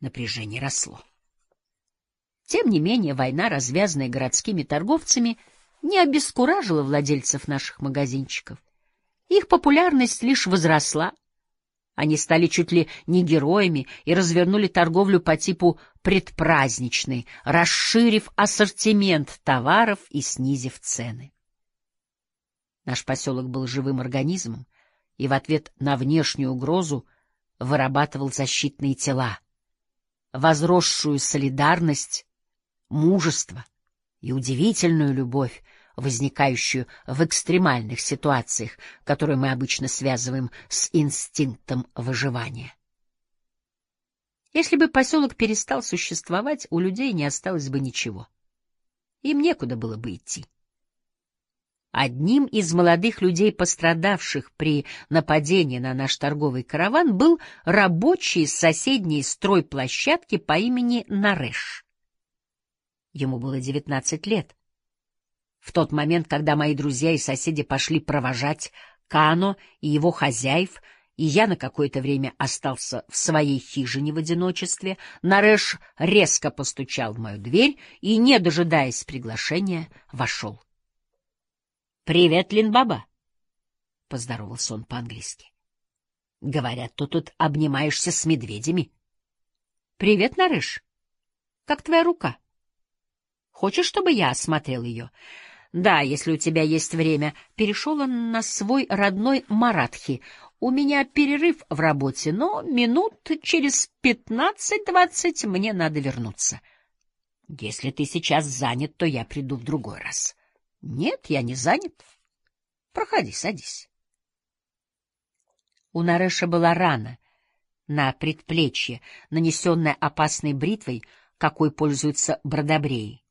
Напряжение росло. Тем не менее, война, развязанная городскими торговцами, не обескуражила владельцев наших магазинчиков. Их популярность лишь возросла. Они стали чуть ли не героями и развернули торговлю по типу предпраздничной, расширив ассортимент товаров и снизив цены. Наш поселок был живым организмом и в ответ на внешнюю угрозу вырабатывал защитные тела, возросшую солидарность, мужество и удивительную любовь, возникающую в экстремальных ситуациях, которые мы обычно связываем с инстинктом выживания. Если бы поселок перестал существовать, у людей не осталось бы ничего. Им некуда было бы идти. Одним из молодых людей, пострадавших при нападении на наш торговый караван, был рабочий с соседней стройплощадки по имени Нареш. Ему было девятнадцать лет. В тот момент, когда мои друзья и соседи пошли провожать Кано и его хозяев, и я на какое-то время остался в своей хижине в одиночестве, Нареш резко постучал в мою дверь и, не дожидаясь приглашения, вошел. — Привет, Линбаба! — поздоровался он по-английски. — Говорят, ты тут обнимаешься с медведями. — Привет, Нареш. Как твоя рука? Хочешь, чтобы я осмотрел ее? — да, если у тебя есть время. Перешел он на свой родной Маратхи. У меня перерыв в работе, но минут через пятнадцать-двадцать мне надо вернуться. Если ты сейчас занят, то я приду в другой раз. Нет, я не занят. Проходи, садись. У Нареша была рана на предплечье, нанесенная опасной бритвой, какой пользуются бродобреи.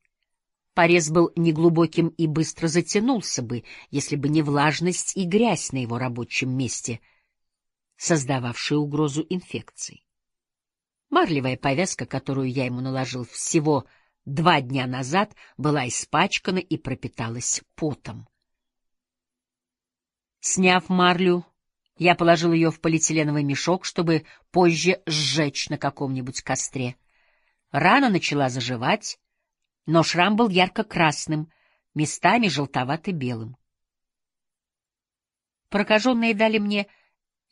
Порез был неглубоким и быстро затянулся бы, если бы не влажность и грязь на его рабочем месте, создававшие угрозу инфекции. Марлевая повязка, которую я ему наложил всего два дня назад, была испачкана и пропиталась потом. Сняв марлю, я положил ее в полиэтиленовый мешок, чтобы позже сжечь на каком-нибудь костре. Рана начала заживать, но шрам был ярко-красным, местами желтовато-белым. Прокаженные дали мне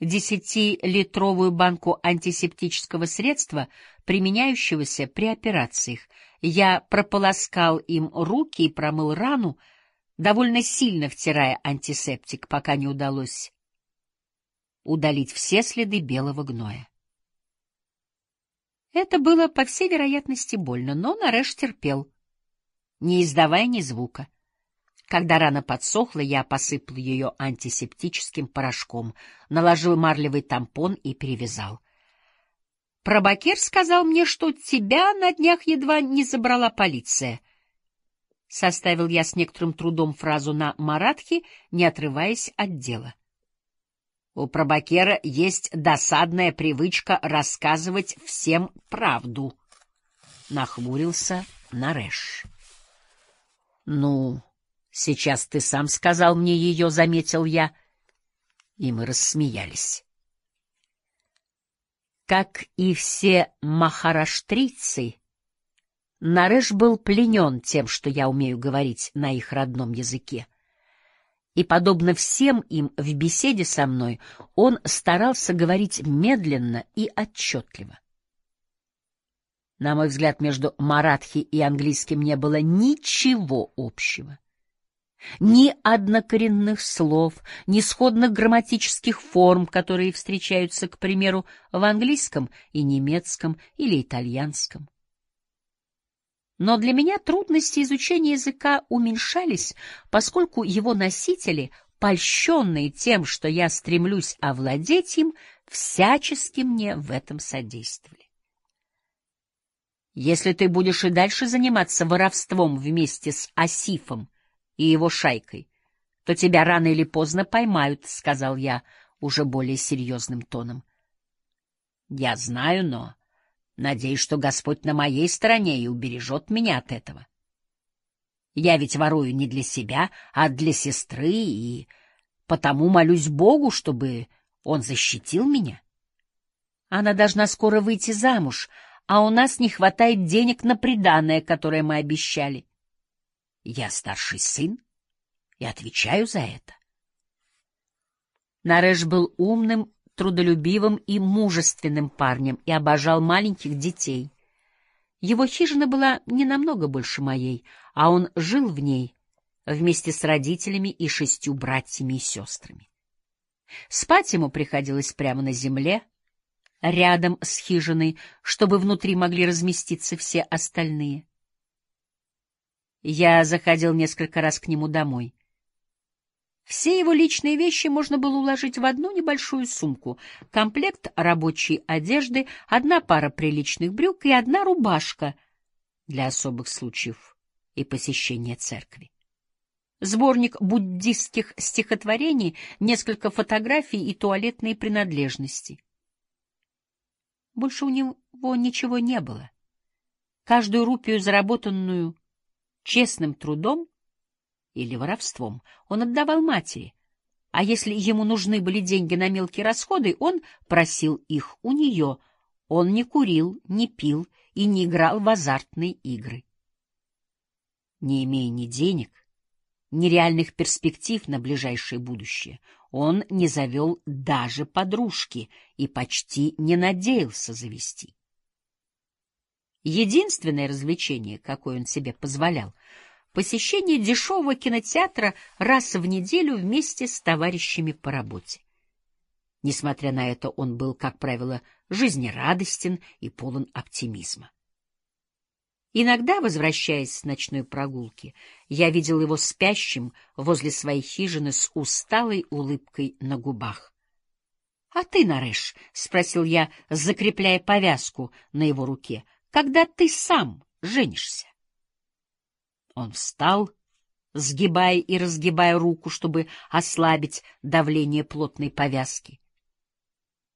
десятилитровую банку антисептического средства, применяющегося при операциях. Я прополоскал им руки и промыл рану, довольно сильно втирая антисептик, пока не удалось удалить все следы белого гноя. Это было, по всей вероятности, больно, но Нареш терпел не издавая ни звука. Когда рана подсохла, я посыпал ее антисептическим порошком, наложил марлевый тампон и перевязал. Пробакер сказал мне, что тебя на днях едва не забрала полиция. Составил я с некоторым трудом фразу на маратхи, не отрываясь от дела. У пробакера есть досадная привычка рассказывать всем правду. Нахмурился Нареш. Ну, сейчас ты сам сказал мне ее, заметил я, и мы рассмеялись. Как и все махараштрийцы, Нареш был пленен тем, что я умею говорить на их родном языке. И, подобно всем им в беседе со мной, он старался говорить медленно и отчетливо. На мой взгляд, между маратхи и английским не было ничего общего. Ни однокоренных слов, ни сходных грамматических форм, которые встречаются, к примеру, в английском и немецком или итальянском. Но для меня трудности изучения языка уменьшались, поскольку его носители, польщенные тем, что я стремлюсь овладеть им, всячески мне в этом содействовали. Если ты будешь и дальше заниматься воровством вместе с Асифом и его шайкой, то тебя рано или поздно поймают, — сказал я уже более серьезным тоном. — Я знаю, но надеюсь, что Господь на моей стороне и убережет меня от этого. Я ведь ворую не для себя, а для сестры, и потому молюсь Богу, чтобы Он защитил меня. Она должна скоро выйти замуж, а у нас не хватает денег на приданое, которое мы обещали. Я старший сын и отвечаю за это. Нареш был умным, трудолюбивым и мужественным парнем и обожал маленьких детей. Его хижина была не намного больше моей, а он жил в ней вместе с родителями и шестью братьями и сестрами. Спать ему приходилось прямо на земле, рядом с хижиной, чтобы внутри могли разместиться все остальные. Я заходил несколько раз к нему домой. Все его личные вещи можно было уложить в одну небольшую сумку. Комплект рабочей одежды, одна пара приличных брюк и одна рубашка для особых случаев и посещения церкви. Сборник буддистских стихотворений, несколько фотографий и туалетные принадлежности. Больше у него ничего не было. Каждую рупию, заработанную честным трудом или воровством, он отдавал матери, а если ему нужны были деньги на мелкие расходы, он просил их у нее. Он не курил, не пил и не играл в азартные игры. Не имея ни денег, ни реальных перспектив на ближайшее будущее, он не завел даже подружки и почти не надеялся завести. Единственное развлечение, какое он себе позволял, посещение дешевого кинотеатра раз в неделю вместе с товарищами по работе. Несмотря на это, он был, как правило, жизнерадостен и полон оптимизма. Иногда, возвращаясь с ночной прогулки, я видел его спящим возле своей хижины с усталой улыбкой на губах. — А ты, Нареш, — спросил я, закрепляя повязку на его руке, — когда ты сам женишься? Он встал, сгибая и разгибая руку, чтобы ослабить давление плотной повязки.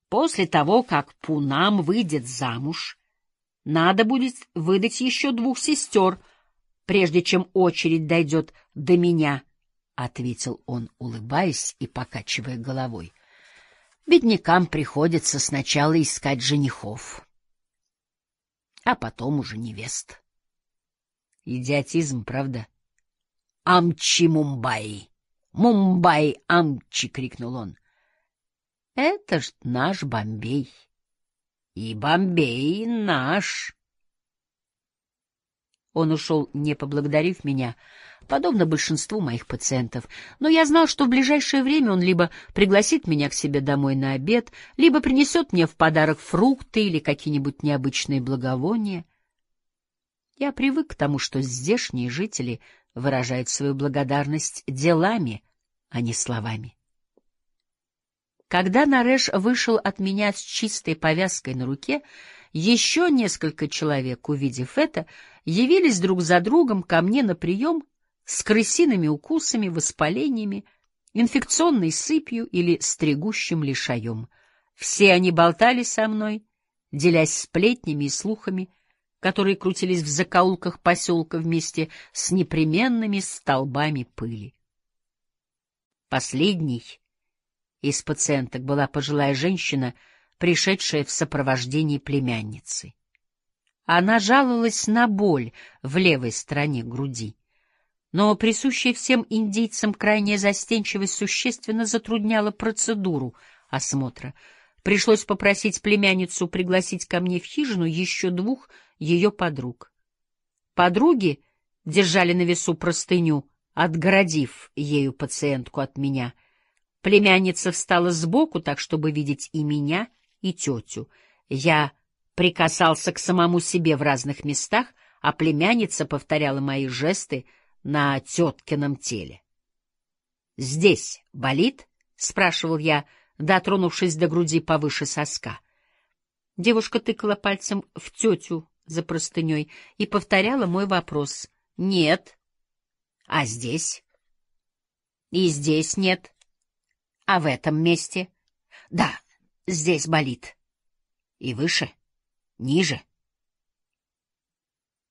После того, как Пунам выйдет замуж, надо будет выдать еще двух сестер, прежде чем очередь дойдет до меня, — ответил он, улыбаясь и покачивая головой. Беднякам приходится сначала искать женихов, а потом уже невест. Идиотизм, правда? — Амчи Мумбай! Мумбай Амчи! — крикнул он. — Это ж наш Бомбей. И Бомбей наш. Он ушел, не поблагодарив меня, подобно большинству моих пациентов, но я знал, что в ближайшее время он либо пригласит меня к себе домой на обед, либо принесет мне в подарок фрукты или какие-нибудь необычные благовония. Я привык к тому, что здешние жители выражают свою благодарность делами, а не словами. Когда Нареш вышел от меня с чистой повязкой на руке, еще несколько человек, увидев это, явились друг за другом ко мне на прием с крысиными укусами, воспалениями, инфекционной сыпью или стригущим лишаем. Все они болтали со мной, делясь сплетнями и слухами, которые крутились в закоулках поселка вместе с непременными столбами пыли. Последний — из пациенток была пожилая женщина, пришедшая в сопровождении племянницы. Она жаловалась на боль в левой стороне груди. Но присущая всем индийцам крайняя застенчивость существенно затрудняла процедуру осмотра. Пришлось попросить племянницу пригласить ко мне в хижину еще двух ее подруг. Подруги держали на весу простыню, отгородив ею пациентку от меня — Племянница встала сбоку, так чтобы видеть и меня, и тетю. Я прикасался к самому себе в разных местах, а племянница повторяла мои жесты на теткином теле. «Здесь болит?» — спрашивал я, дотронувшись до груди повыше соска. Девушка тыкала пальцем в тетю за простыней и повторяла мой вопрос. «Нет». «А здесь?» «И здесь нет». А в этом месте? Да, здесь болит. И выше? Ниже?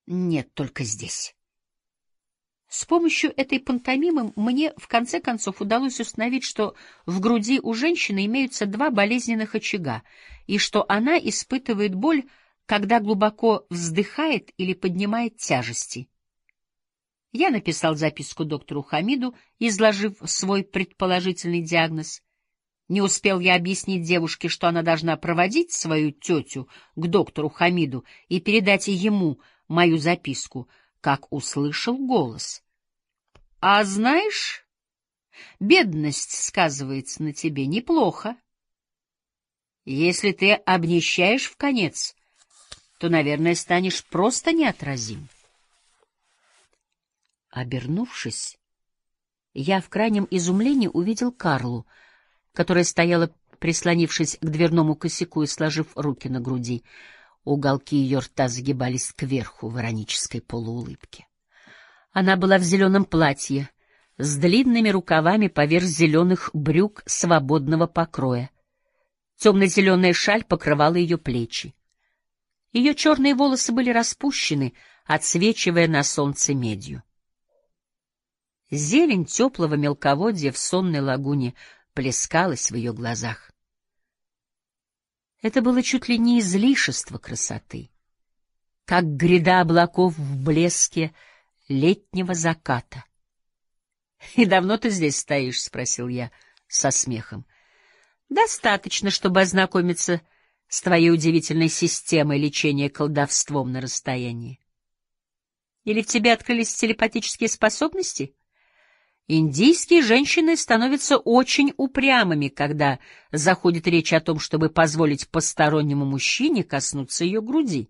Нет, только здесь. С помощью этой пантомимы мне в конце концов удалось установить, что в груди у женщины имеются два болезненных очага, и что она испытывает боль когда глубоко вздыхает или поднимает тяжести. Я написал записку доктору Хамиду, изложив свой предположительный диагноз. Не успел я объяснить девушке, что она должна проводить свою тетю к доктору Хамиду и передать ему мою записку, как услышал голос. — А знаешь, бедность сказывается на тебе неплохо. Если ты обнищаешь в конец, то, наверное, станешь просто неотразим. Обернувшись, я в крайнем изумлении увидел Карлу, которая стояла, прислонившись к дверному косяку и сложив руки на груди. Уголки ее рта загибались кверху в иронической полуулыбке. Она была в зеленом платье, с длинными рукавами поверх зеленых брюк свободного покроя. Темно-зеленая шаль покрывала ее плечи. Ее черные волосы были распущены, отсвечивая на солнце медью. Зелень теплого мелководья в сонной лагуне плескалась в ее глазах. Это было чуть ли не излишество красоты, как гряда облаков в блеске летнего заката. — И давно ты здесь стоишь? — спросил я со смехом. Достаточно, чтобы ознакомиться с твоей удивительной системой лечения колдовством на расстоянии. Или в тебе открылись телепатические способности? Индийские женщины становятся очень упрямыми, когда заходит речь о том, чтобы позволить постороннему мужчине коснуться ее груди.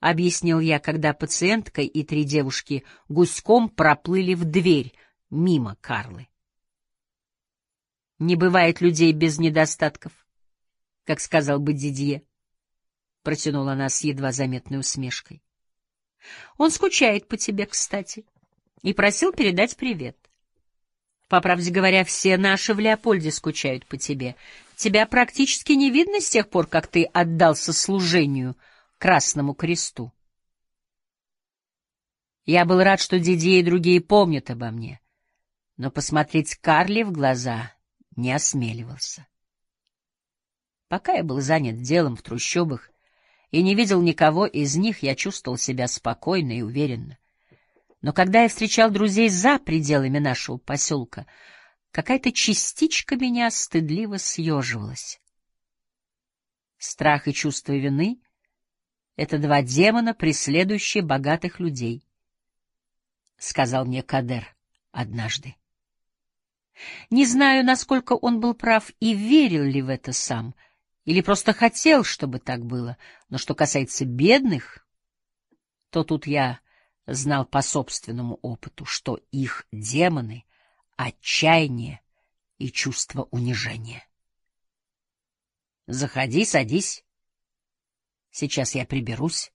Объяснил я, когда пациентка и три девушки гуськом проплыли в дверь мимо Карлы. Не бывает людей без недостатков, как сказал бы Дидье. Протянула она с едва заметной усмешкой. Он скучает по тебе, кстати, и просил передать привет. По правде говоря, все наши в Леопольде скучают по тебе. Тебя практически не видно с тех пор, как ты отдался служению Красному Кресту. Я был рад, что Дидье и другие помнят обо мне, но посмотреть Карли в глаза не осмеливался. Пока я был занят делом в трущобах и не видел никого из них, я чувствовал себя спокойно и уверенно. Но когда я встречал друзей за пределами нашего поселка, какая-то частичка меня стыдливо съеживалась. Страх и чувство вины — это два демона, преследующие богатых людей, — сказал мне Кадер однажды. Не знаю, насколько он был прав и верил ли в это сам, или просто хотел, чтобы так было, но что касается бедных, то тут я знал по собственному опыту, что их демоны — отчаяние и чувство унижения. «Заходи, садись. Сейчас я приберусь».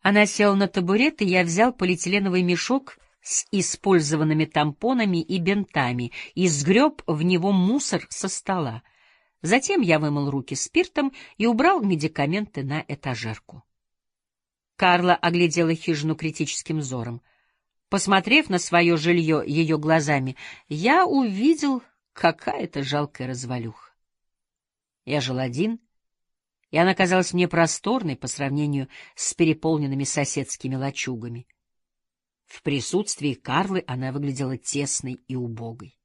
Она села на табурет, и я взял полиэтиленовый мешок с использованными тампонами и бинтами и сгреб в него мусор со стола. Затем я вымыл руки спиртом и убрал медикаменты на этажерку. Карла оглядела хижину критическим взором. Посмотрев на свое жилье ее глазами, я увидел, какая это жалкая развалюха. Я жил один, и она казалась мне просторной по сравнению с переполненными соседскими лачугами. В присутствии Карлы она выглядела тесной и убогой.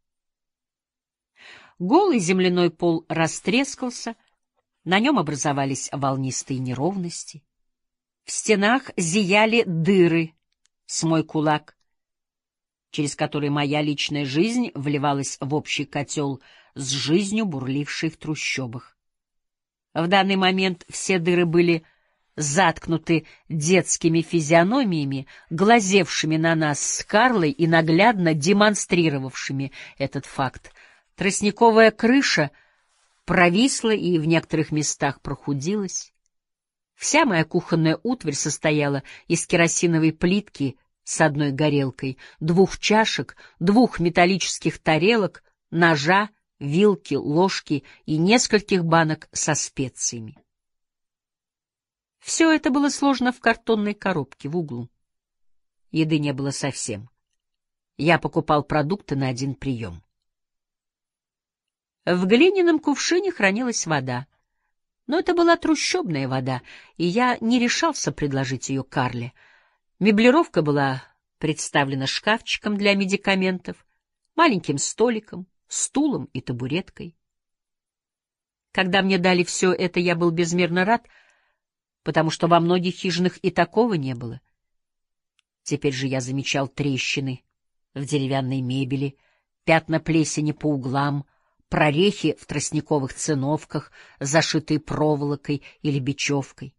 Голый земляной пол растрескался, на нем образовались волнистые неровности. В стенах зияли дыры с мой кулак, через который моя личная жизнь вливалась в общий котел с жизнью, бурлившей в трущобах. В данный момент все дыры были заткнуты детскими физиономиями, глазевшими на нас с Карлой и наглядно демонстрировавшими этот факт. Тростниковая крыша провисла и в некоторых местах прохудилась. Вся моя кухонная утварь состояла из керосиновой плитки с одной горелкой, двух чашек, двух металлических тарелок, ножа, вилки, ложки и нескольких банок со специями. Все это было сложено в картонной коробке в углу. Еды не было совсем. Я покупал продукты на один прием. В глиняном кувшине хранилась вода. Но это была трущобная вода, и я не решался предложить ее Карле. Меблировка была представлена шкафчиком для медикаментов, маленьким столиком, стулом и табуреткой. Когда мне дали все это, я был безмерно рад, потому что во многих хижинах и такого не было. Теперь же я замечал трещины в деревянной мебели, пятна плесени по углам, прорехи в тростниковых циновках, зашитые проволокой или бечевкой.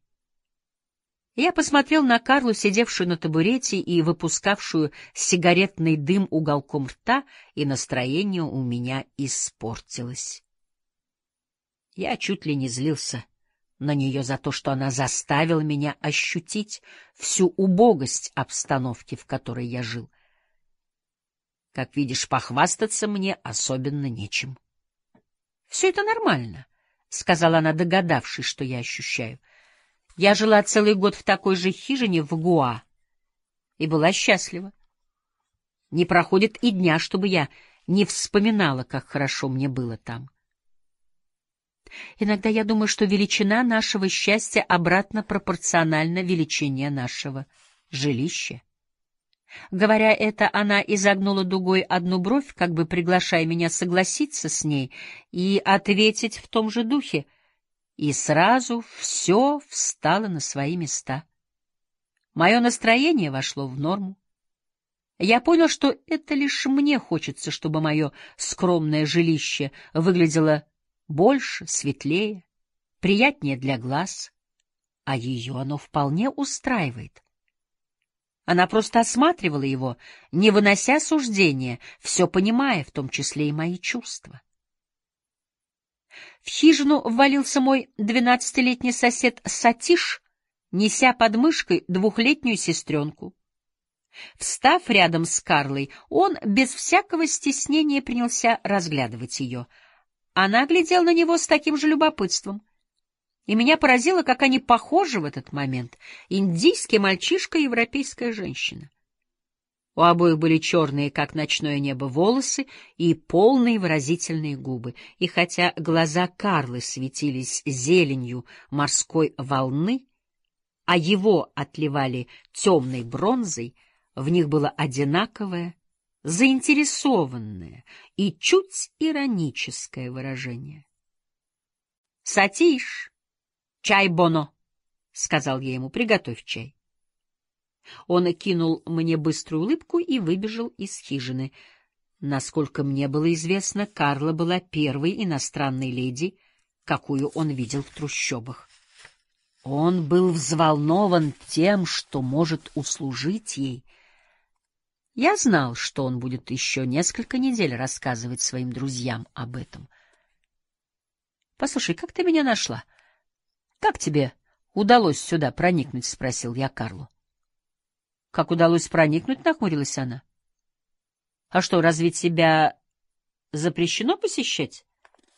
Я посмотрел на Карлу, сидевшую на табурете и выпускавшую сигаретный дым уголком рта, и настроение у меня испортилось. Я чуть ли не злился на нее за то, что она заставила меня ощутить всю убогость обстановки, в которой я жил. Как видишь, похвастаться мне особенно нечем. — Все это нормально, — сказала она, догадавшись, что я ощущаю. Я жила целый год в такой же хижине в Гуа и была счастлива. Не проходит и дня, чтобы я не вспоминала, как хорошо мне было там. — Иногда я думаю, что величина нашего счастья обратно пропорциональна величине нашего жилища. Говоря это, она изогнула дугой одну бровь, как бы приглашая меня согласиться с ней и ответить в том же духе, и сразу все встало на свои места. Мое настроение вошло в норму. Я понял, что это лишь мне хочется, чтобы мое скромное жилище выглядело больше, светлее, приятнее для глаз, а ее оно вполне устраивает. Она просто осматривала его, не вынося суждения, все понимая, в том числе и мои чувства. В хижину ввалился мой двенадцатилетний сосед Сатиш, неся под мышкой двухлетнюю сестренку. Встав рядом с Карлой, он без всякого стеснения принялся разглядывать ее — она глядела на него с таким же любопытством. И меня поразило, как они похожи в этот момент. Индийский мальчишка и европейская женщина. У обоих были черные, как ночное небо, волосы и полные выразительные губы. И хотя глаза Карлы светились зеленью морской волны, а его отливали темной бронзой, в них было одинаковое заинтересованное и чуть ироническое выражение. — Сатиш, чай боно, — сказал я ему, — приготовь чай. Он кинул мне быструю улыбку и выбежал из хижины. Насколько мне было известно, Карла была первой иностранной леди, какую он видел в трущобах. Он был взволнован тем, что может услужить ей — я знал, что он будет еще несколько недель рассказывать своим друзьям об этом. — Послушай, как ты меня нашла? Как тебе удалось сюда проникнуть? — спросил я Карлу. — Как удалось проникнуть? — нахмурилась она. — А что, разве тебя запрещено посещать?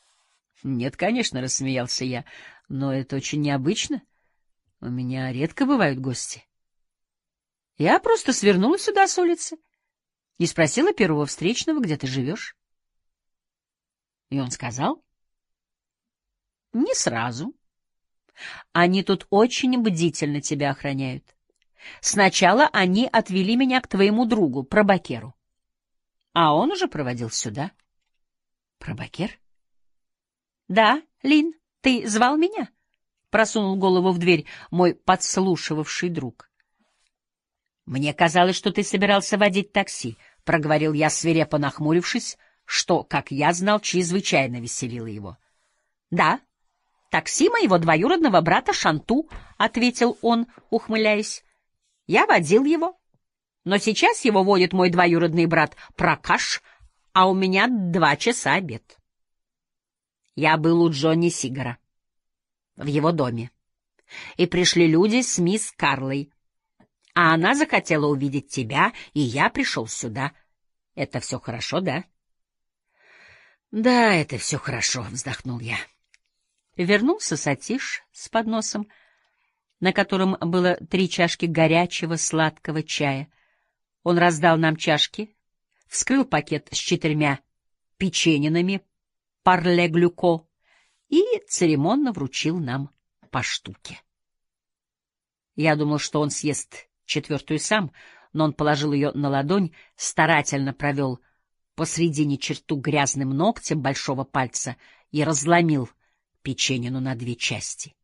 — Нет, конечно, — рассмеялся я, — но это очень необычно. У меня редко бывают гости. Я просто свернула сюда с улицы и спросила первого встречного, где ты живешь. И он сказал? Не сразу. Они тут очень бдительно тебя охраняют. Сначала они отвели меня к твоему другу, Пробакеру. А он уже проводил сюда. Пробакер? Да, Лин, ты звал меня? Просунул голову в дверь мой подслушивавший друг. Мне казалось, что ты собирался водить такси, — проговорил я, свирепо нахмурившись, что, как я знал, чрезвычайно веселило его. — Да, такси моего двоюродного брата Шанту, — ответил он, ухмыляясь. — Я водил его, но сейчас его водит мой двоюродный брат Пракаш, а у меня два часа обед. Я был у Джонни Сигара в его доме, и пришли люди с мисс Карлой, а она захотела увидеть тебя, и я пришел сюда. Это все хорошо, да? — Да, это все хорошо, — вздохнул я. Вернулся Сатиш с подносом, на котором было три чашки горячего сладкого чая. Он раздал нам чашки, вскрыл пакет с четырьмя печенинами парле-глюко и церемонно вручил нам по штуке. Я думал, что он съест четвертую сам, но он положил ее на ладонь, старательно провел посредине черту грязным ногтем большого пальца и разломил печенину на две части.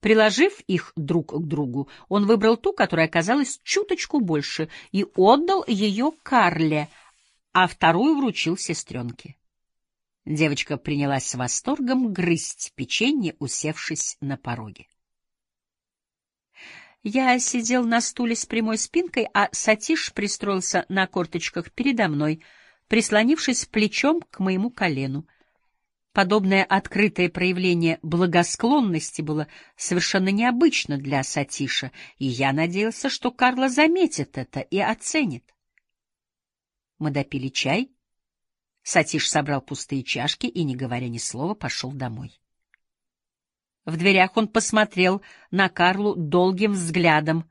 Приложив их друг к другу, он выбрал ту, которая оказалась чуточку больше, и отдал ее Карле, а вторую вручил сестренке. Девочка принялась с восторгом грызть печенье, усевшись на пороге. Я сидел на стуле с прямой спинкой, а Сатиш пристроился на корточках передо мной, прислонившись плечом к моему колену. Подобное открытое проявление благосклонности было совершенно необычно для Сатиша, и я надеялся, что Карла заметит это и оценит. Мы допили чай. Сатиш собрал пустые чашки и, не говоря ни слова, пошел домой. В дверях он посмотрел на Карлу долгим взглядом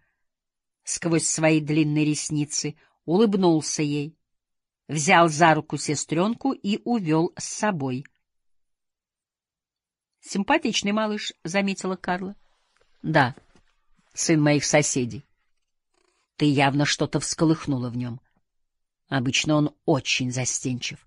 сквозь свои длинные ресницы, улыбнулся ей, взял за руку сестренку и увел с собой — Симпатичный малыш, — заметила Карла. — Да, сын моих соседей. Ты явно что-то всколыхнула в нем. Обычно он очень застенчив.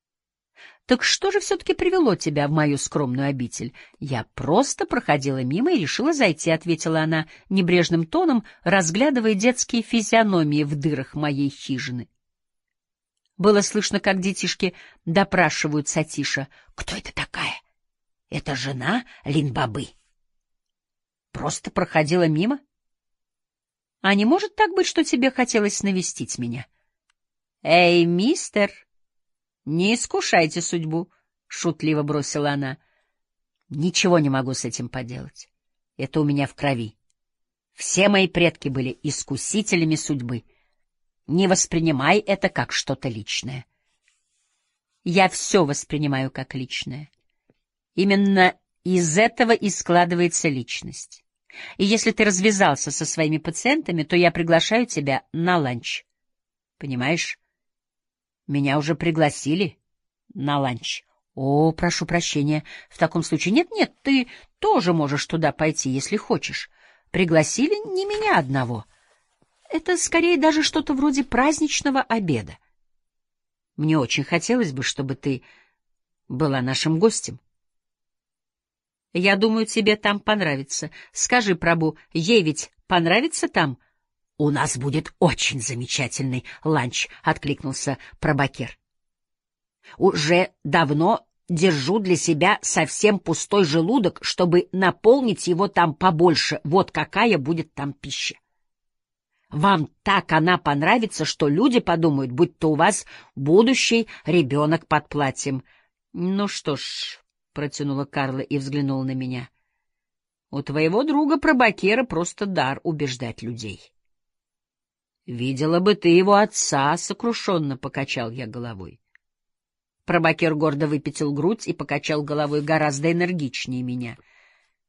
— Так что же все-таки привело тебя в мою скромную обитель? Я просто проходила мимо и решила зайти, — ответила она небрежным тоном, разглядывая детские физиономии в дырах моей хижины. Было слышно, как детишки допрашивают Сатиша. — Кто это такая? — это жена Линбабы. Просто проходила мимо? А не может так быть, что тебе хотелось навестить меня? Эй, мистер, не искушайте судьбу, шутливо бросила она. Ничего не могу с этим поделать. Это у меня в крови. Все мои предки были искусителями судьбы. Не воспринимай это как что-то личное. Я все воспринимаю как личное. Именно из этого и складывается личность. И если ты развязался со своими пациентами, то я приглашаю тебя на ланч. Понимаешь? Меня уже пригласили на ланч. О, прошу прощения. В таком случае нет-нет, ты тоже можешь туда пойти, если хочешь. Пригласили не меня одного. Это скорее даже что-то вроде праздничного обеда. Мне очень хотелось бы, чтобы ты была нашим гостем. Я думаю, тебе там понравится. Скажи, Прабу, ей ведь понравится там? — У нас будет очень замечательный ланч, — откликнулся Прабакер. — Уже давно держу для себя совсем пустой желудок, чтобы наполнить его там побольше. Вот какая будет там пища. Вам так она понравится, что люди подумают, будто у вас будущий ребенок под платьем. Ну что ж, — протянула Карла и взглянула на меня. — У твоего друга Пробакера просто дар убеждать людей. — Видела бы ты его отца, — сокрушенно покачал я головой. Пробакер гордо выпятил грудь и покачал головой гораздо энергичнее меня.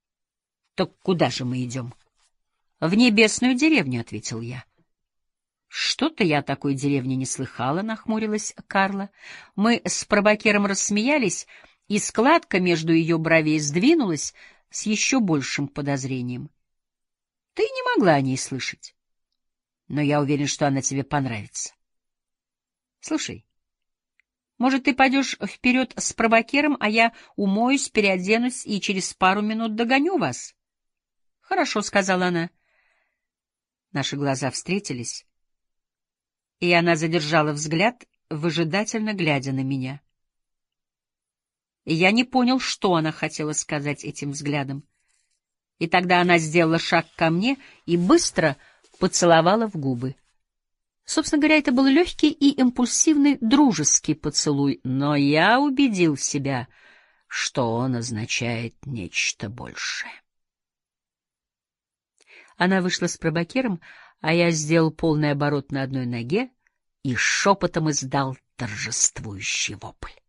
— Так куда же мы идем? — В небесную деревню, — ответил я. — Что-то я о такой деревне не слыхала, — нахмурилась Карла. Мы с Пробакером рассмеялись, — и складка между ее бровей сдвинулась с еще большим подозрением. Ты не могла о ней слышать, но я уверен, что она тебе понравится. Слушай, может, ты пойдешь вперед с пробакером, а я умоюсь, переоденусь и через пару минут догоню вас? — Хорошо, — сказала она. Наши глаза встретились, и она задержала взгляд, выжидательно глядя на меня. — я не понял, что она хотела сказать этим взглядом. И тогда она сделала шаг ко мне и быстро поцеловала в губы. Собственно говоря, это был легкий и импульсивный дружеский поцелуй, но я убедил себя, что он означает нечто большее. Она вышла с пробакером, а я сделал полный оборот на одной ноге и шепотом издал торжествующий вопль.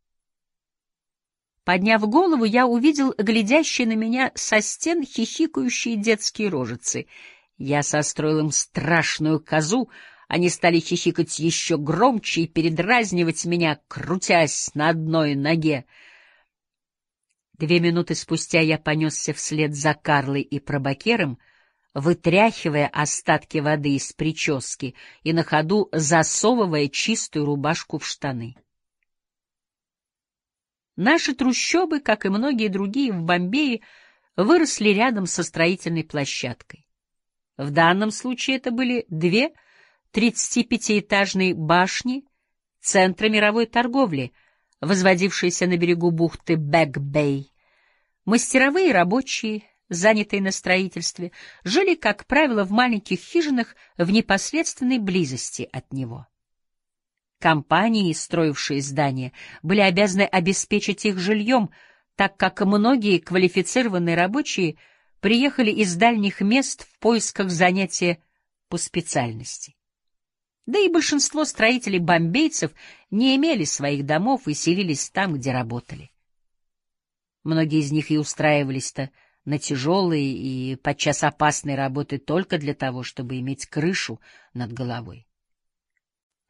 Подняв голову, я увидел глядящие на меня со стен хихикающие детские рожицы. Я состроил им страшную козу, они стали хихикать еще громче и передразнивать меня, крутясь на одной ноге. Две минуты спустя я понесся вслед за Карлой и Пробакером, вытряхивая остатки воды из прически и на ходу засовывая чистую рубашку в штаны. Наши трущобы, как и многие другие в Бомбее, выросли рядом со строительной площадкой. В данном случае это были две 35-этажные башни центра мировой торговли, возводившиеся на берегу бухты Бэк-Бэй. Мастеровые рабочие, занятые на строительстве, жили, как правило, в маленьких хижинах в непосредственной близости от него. Компании, строившие здания, были обязаны обеспечить их жильем, так как многие квалифицированные рабочие приехали из дальних мест в поисках занятия по специальности. Да и большинство строителей-бомбейцев не имели своих домов и селились там, где работали. Многие из них и устраивались-то на тяжелые и подчас опасные работы только для того, чтобы иметь крышу над головой.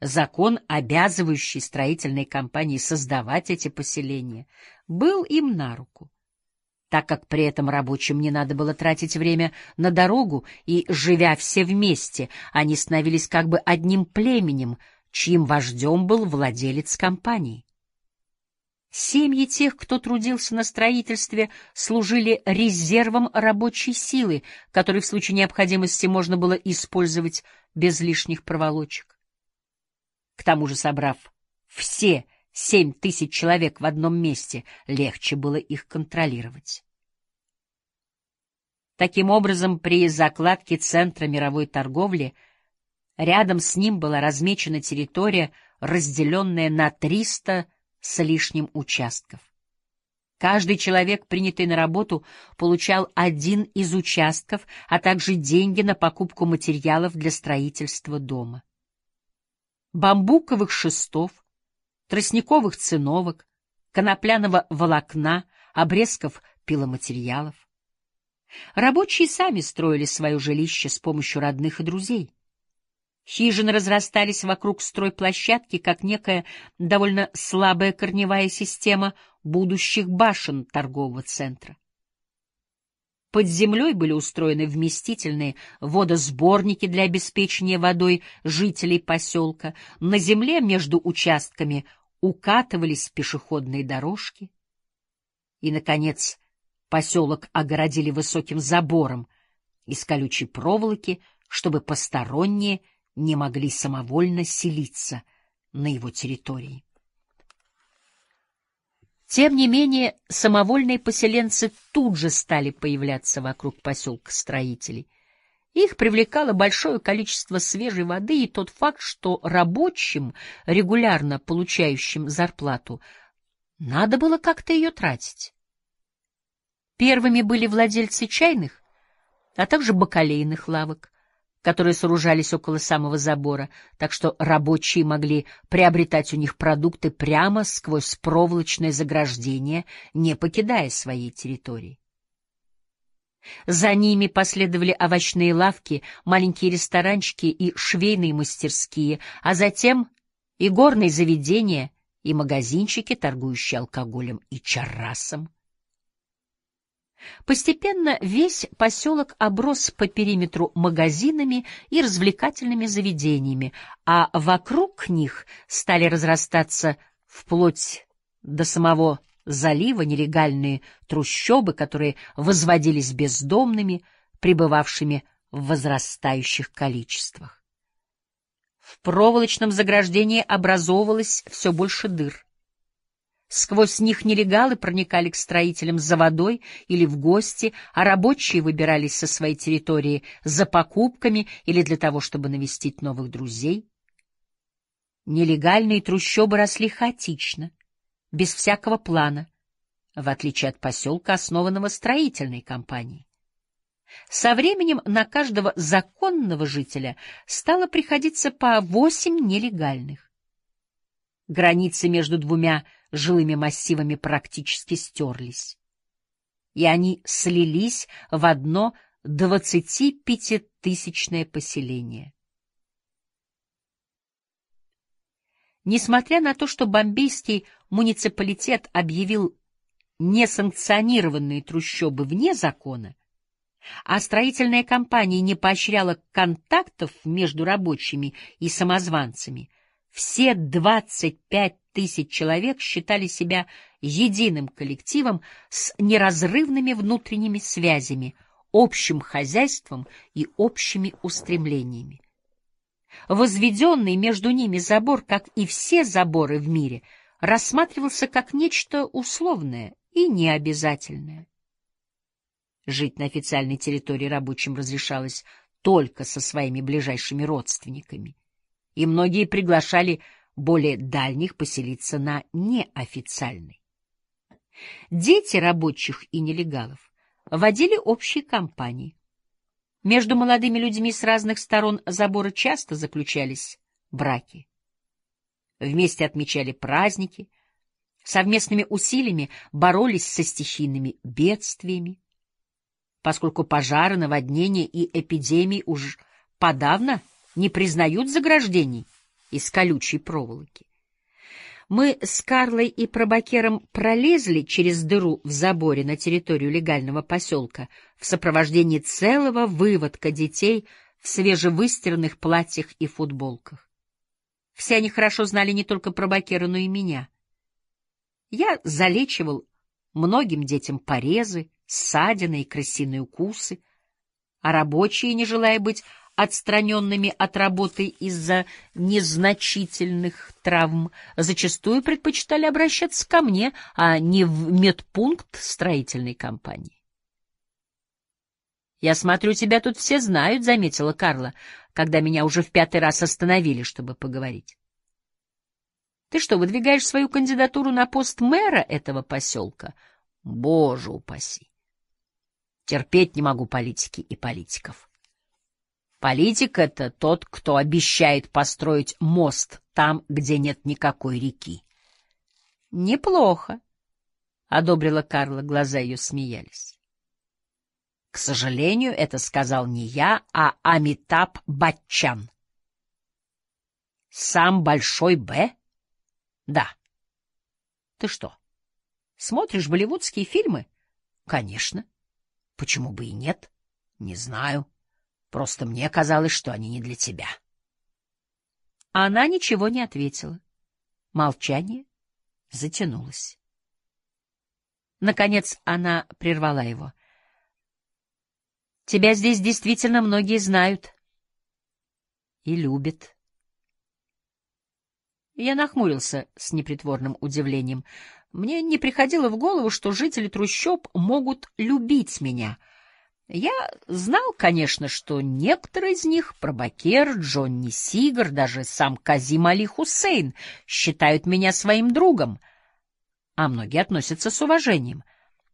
Закон, обязывающий строительные компании создавать эти поселения, был им на руку, так как при этом рабочим не надо было тратить время на дорогу, и, живя все вместе, они становились как бы одним племенем, чьим вождем был владелец компании. Семьи тех, кто трудился на строительстве, служили резервом рабочей силы, который в случае необходимости можно было использовать без лишних проволочек. К тому же, собрав все семь тысяч человек в одном месте, легче было их контролировать. Таким образом, при закладке Центра мировой торговли рядом с ним была размечена территория, разделенная на 300 с лишним участков. Каждый человек, принятый на работу, получал один из участков, а также деньги на покупку материалов для строительства дома бамбуковых шестов, тростниковых циновок, конопляного волокна, обрезков пиломатериалов. Рабочие сами строили свое жилище с помощью родных и друзей. Хижины разрастались вокруг стройплощадки, как некая довольно слабая корневая система будущих башен торгового центра. Под землей были устроены вместительные водосборники для обеспечения водой жителей поселка. На земле между участками укатывались пешеходные дорожки. И, наконец, поселок огородили высоким забором из колючей проволоки, чтобы посторонние не могли самовольно селиться на его территории. Тем не менее, самовольные поселенцы тут же стали появляться вокруг поселка строителей. Их привлекало большое количество свежей воды и тот факт, что рабочим, регулярно получающим зарплату, надо было как-то ее тратить. Первыми были владельцы чайных, а также бакалейных лавок которые сооружались около самого забора, так что рабочие могли приобретать у них продукты прямо сквозь проволочное заграждение, не покидая своей территории. За ними последовали овощные лавки, маленькие ресторанчики и швейные мастерские, а затем и горные заведения, и магазинчики, торгующие алкоголем и чаррасом. Постепенно весь поселок оброс по периметру магазинами и развлекательными заведениями, а вокруг них стали разрастаться вплоть до самого залива нелегальные трущобы, которые возводились бездомными, пребывавшими в возрастающих количествах. В проволочном заграждении образовывалось все больше дыр. Сквозь них нелегалы проникали к строителям за водой или в гости, а рабочие выбирались со своей территории за покупками или для того, чтобы навестить новых друзей. Нелегальные трущобы росли хаотично, без всякого плана, в отличие от поселка, основанного строительной компанией. Со временем на каждого законного жителя стало приходиться по восемь нелегальных. Границы между двумя жилыми массивами практически стерлись, и они слились в одно двадцатипятитысячное поселение. Несмотря на то, что бомбейский муниципалитет объявил несанкционированные трущобы вне закона, а строительная компания не поощряла контактов между рабочими и самозванцами, все 25 тысяч человек считали себя единым коллективом с неразрывными внутренними связями, общим хозяйством и общими устремлениями. Возведенный между ними забор, как и все заборы в мире, рассматривался как нечто условное и необязательное. Жить на официальной территории рабочим разрешалось только со своими ближайшими родственниками, и многие приглашали более дальних поселиться на неофициальной. Дети рабочих и нелегалов водили общие компании. Между молодыми людьми с разных сторон забора часто заключались браки. Вместе отмечали праздники, совместными усилиями боролись со стихийными бедствиями. Поскольку пожары, наводнения и эпидемии уж подавно не признают заграждений из колючей проволоки. Мы с Карлой и Пробакером пролезли через дыру в заборе на территорию легального поселка в сопровождении целого выводка детей в свежевыстиранных платьях и футболках. Все они хорошо знали не только Пробакера, но и меня. Я залечивал многим детям порезы, ссадины и крысиные укусы, а рабочие, не желая быть отстраненными от работы из-за незначительных травм, зачастую предпочитали обращаться ко мне, а не в медпункт строительной компании. «Я смотрю, тебя тут все знают», — заметила Карла, когда меня уже в пятый раз остановили, чтобы поговорить. «Ты что, выдвигаешь свою кандидатуру на пост мэра этого поселка? Боже упаси! Терпеть не могу политики и политиков». Политик — это тот, кто обещает построить мост там, где нет никакой реки. — Неплохо, — одобрила Карла, глаза ее смеялись. — К сожалению, это сказал не я, а Амитаб Баччан. — Сам Большой Б? — Да. — Ты что, смотришь болливудские фильмы? — Конечно. — Почему бы и нет? — Не знаю. — Просто мне казалось, что они не для тебя. Она ничего не ответила. Молчание затянулось. Наконец она прервала его. — Тебя здесь действительно многие знают и любят. Я нахмурился с непритворным удивлением. Мне не приходило в голову, что жители трущоб могут любить меня — я знал, конечно, что некоторые из них, Пробакер, Джонни Сигар, даже сам Казим Али Хусейн, считают меня своим другом, а многие относятся с уважением.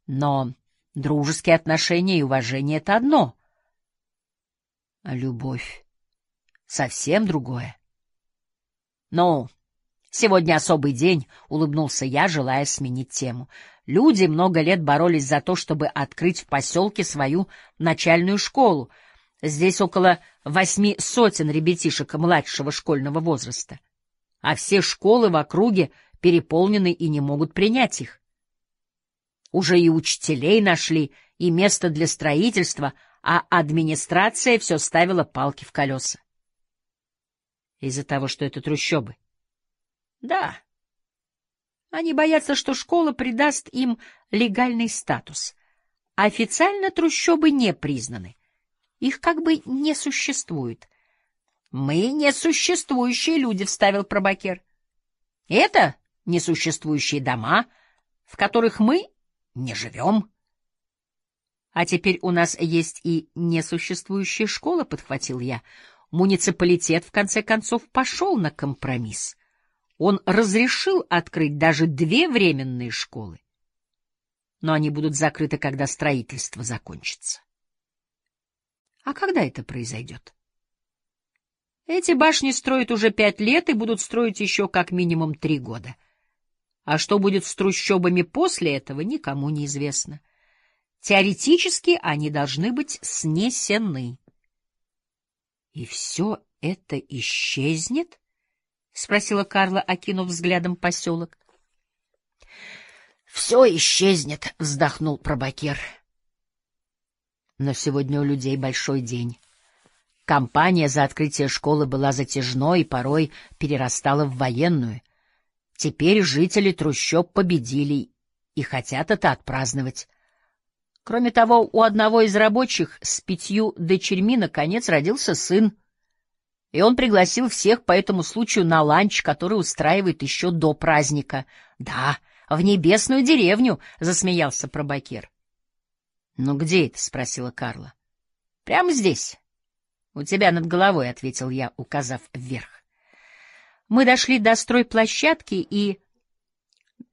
Но дружеские отношения и уважение — это одно, а любовь — совсем другое. Ну, сегодня особый день, — улыбнулся я, желая сменить тему. Люди много лет боролись за то, чтобы открыть в поселке свою начальную школу. Здесь около восьми сотен ребятишек младшего школьного возраста. А все школы в округе переполнены и не могут принять их. Уже и учителей нашли, и место для строительства, а администрация все ставила палки в колеса. Из-за того, что это трущобы. Да, они боятся, что школа придаст им легальный статус. Официально трущобы не признаны. Их как бы не существует. «Мы несуществующие люди», — вставил Пробакер. «Это несуществующие дома, в которых мы не живем». «А теперь у нас есть и несуществующая школа», — подхватил я. Муниципалитет, в конце концов, пошел на компромисс он разрешил открыть даже две временные школы. Но они будут закрыты, когда строительство закончится. А когда это произойдет? Эти башни строят уже пять лет и будут строить еще как минимум три года. А что будет с трущобами после этого, никому не известно. Теоретически они должны быть снесены. И все это исчезнет? — спросила Карла, окинув взглядом поселок. Все исчезнет, вздохнул пробакер. Но сегодня у людей большой день. Компания за открытие школы была затяжной и порой перерастала в военную. Теперь жители трущоб победили и хотят это отпраздновать. Кроме того, у одного из рабочих с пятью дочерьми наконец родился сын, и он пригласил всех по этому случаю на ланч, который устраивает еще до праздника. — Да, в небесную деревню, — засмеялся пробакер. — Ну где это? — спросила Карла. — Прямо здесь. — У тебя над головой, — ответил я, указав вверх. Мы дошли до стройплощадки, и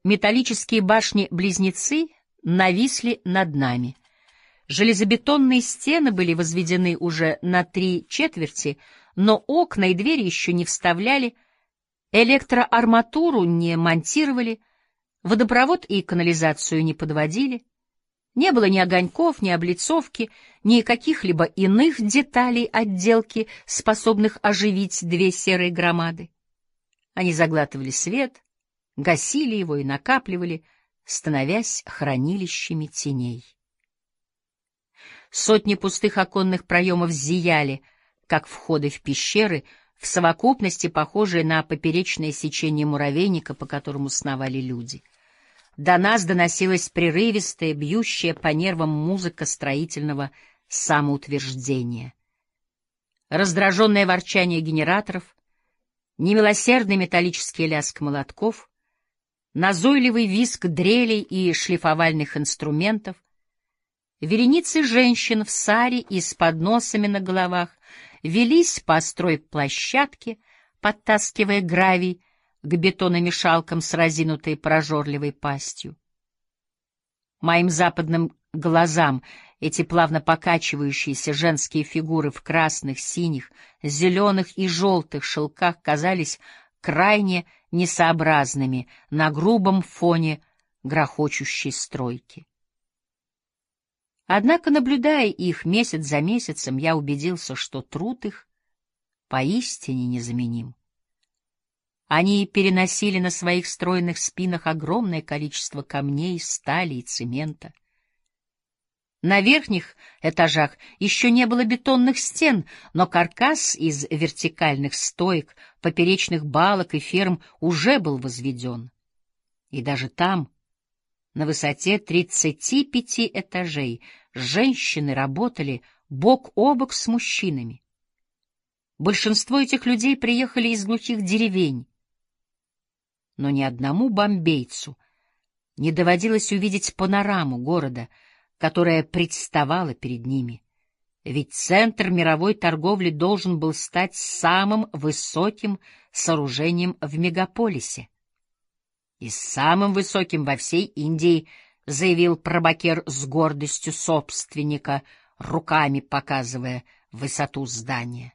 металлические башни-близнецы нависли над нами. Железобетонные стены были возведены уже на три четверти, но окна и двери еще не вставляли, электроарматуру не монтировали, водопровод и канализацию не подводили. Не было ни огоньков, ни облицовки, ни каких-либо иных деталей отделки, способных оживить две серые громады. Они заглатывали свет, гасили его и накапливали, становясь хранилищами теней. Сотни пустых оконных проемов зияли, как входы в пещеры, в совокупности похожие на поперечное сечение муравейника, по которому сновали люди — до нас доносилась прерывистая, бьющая по нервам музыка строительного самоутверждения. Раздраженное ворчание генераторов, немилосердный металлический лязг молотков, назойливый визг дрелей и шлифовальных инструментов, вереницы женщин в саре и с подносами на головах велись по стройплощадке, подтаскивая гравий, к бетономешалкам с разинутой прожорливой пастью. Моим западным глазам эти плавно покачивающиеся женские фигуры в красных, синих, зеленых и желтых шелках казались крайне несообразными на грубом фоне грохочущей стройки. Однако, наблюдая их месяц за месяцем, я убедился, что труд их поистине незаменим. Они переносили на своих стройных спинах огромное количество камней, стали и цемента. На верхних этажах еще не было бетонных стен, но каркас из вертикальных стоек, поперечных балок и ферм уже был возведен. И даже там, на высоте 35 этажей, женщины работали бок о бок с мужчинами. Большинство этих людей приехали из глухих деревень, но ни одному бомбейцу не доводилось увидеть панораму города, которая представала перед ними. Ведь центр мировой торговли должен был стать самым высоким сооружением в мегаполисе. И самым высоким во всей Индии, заявил пробакер с гордостью собственника, руками показывая высоту здания.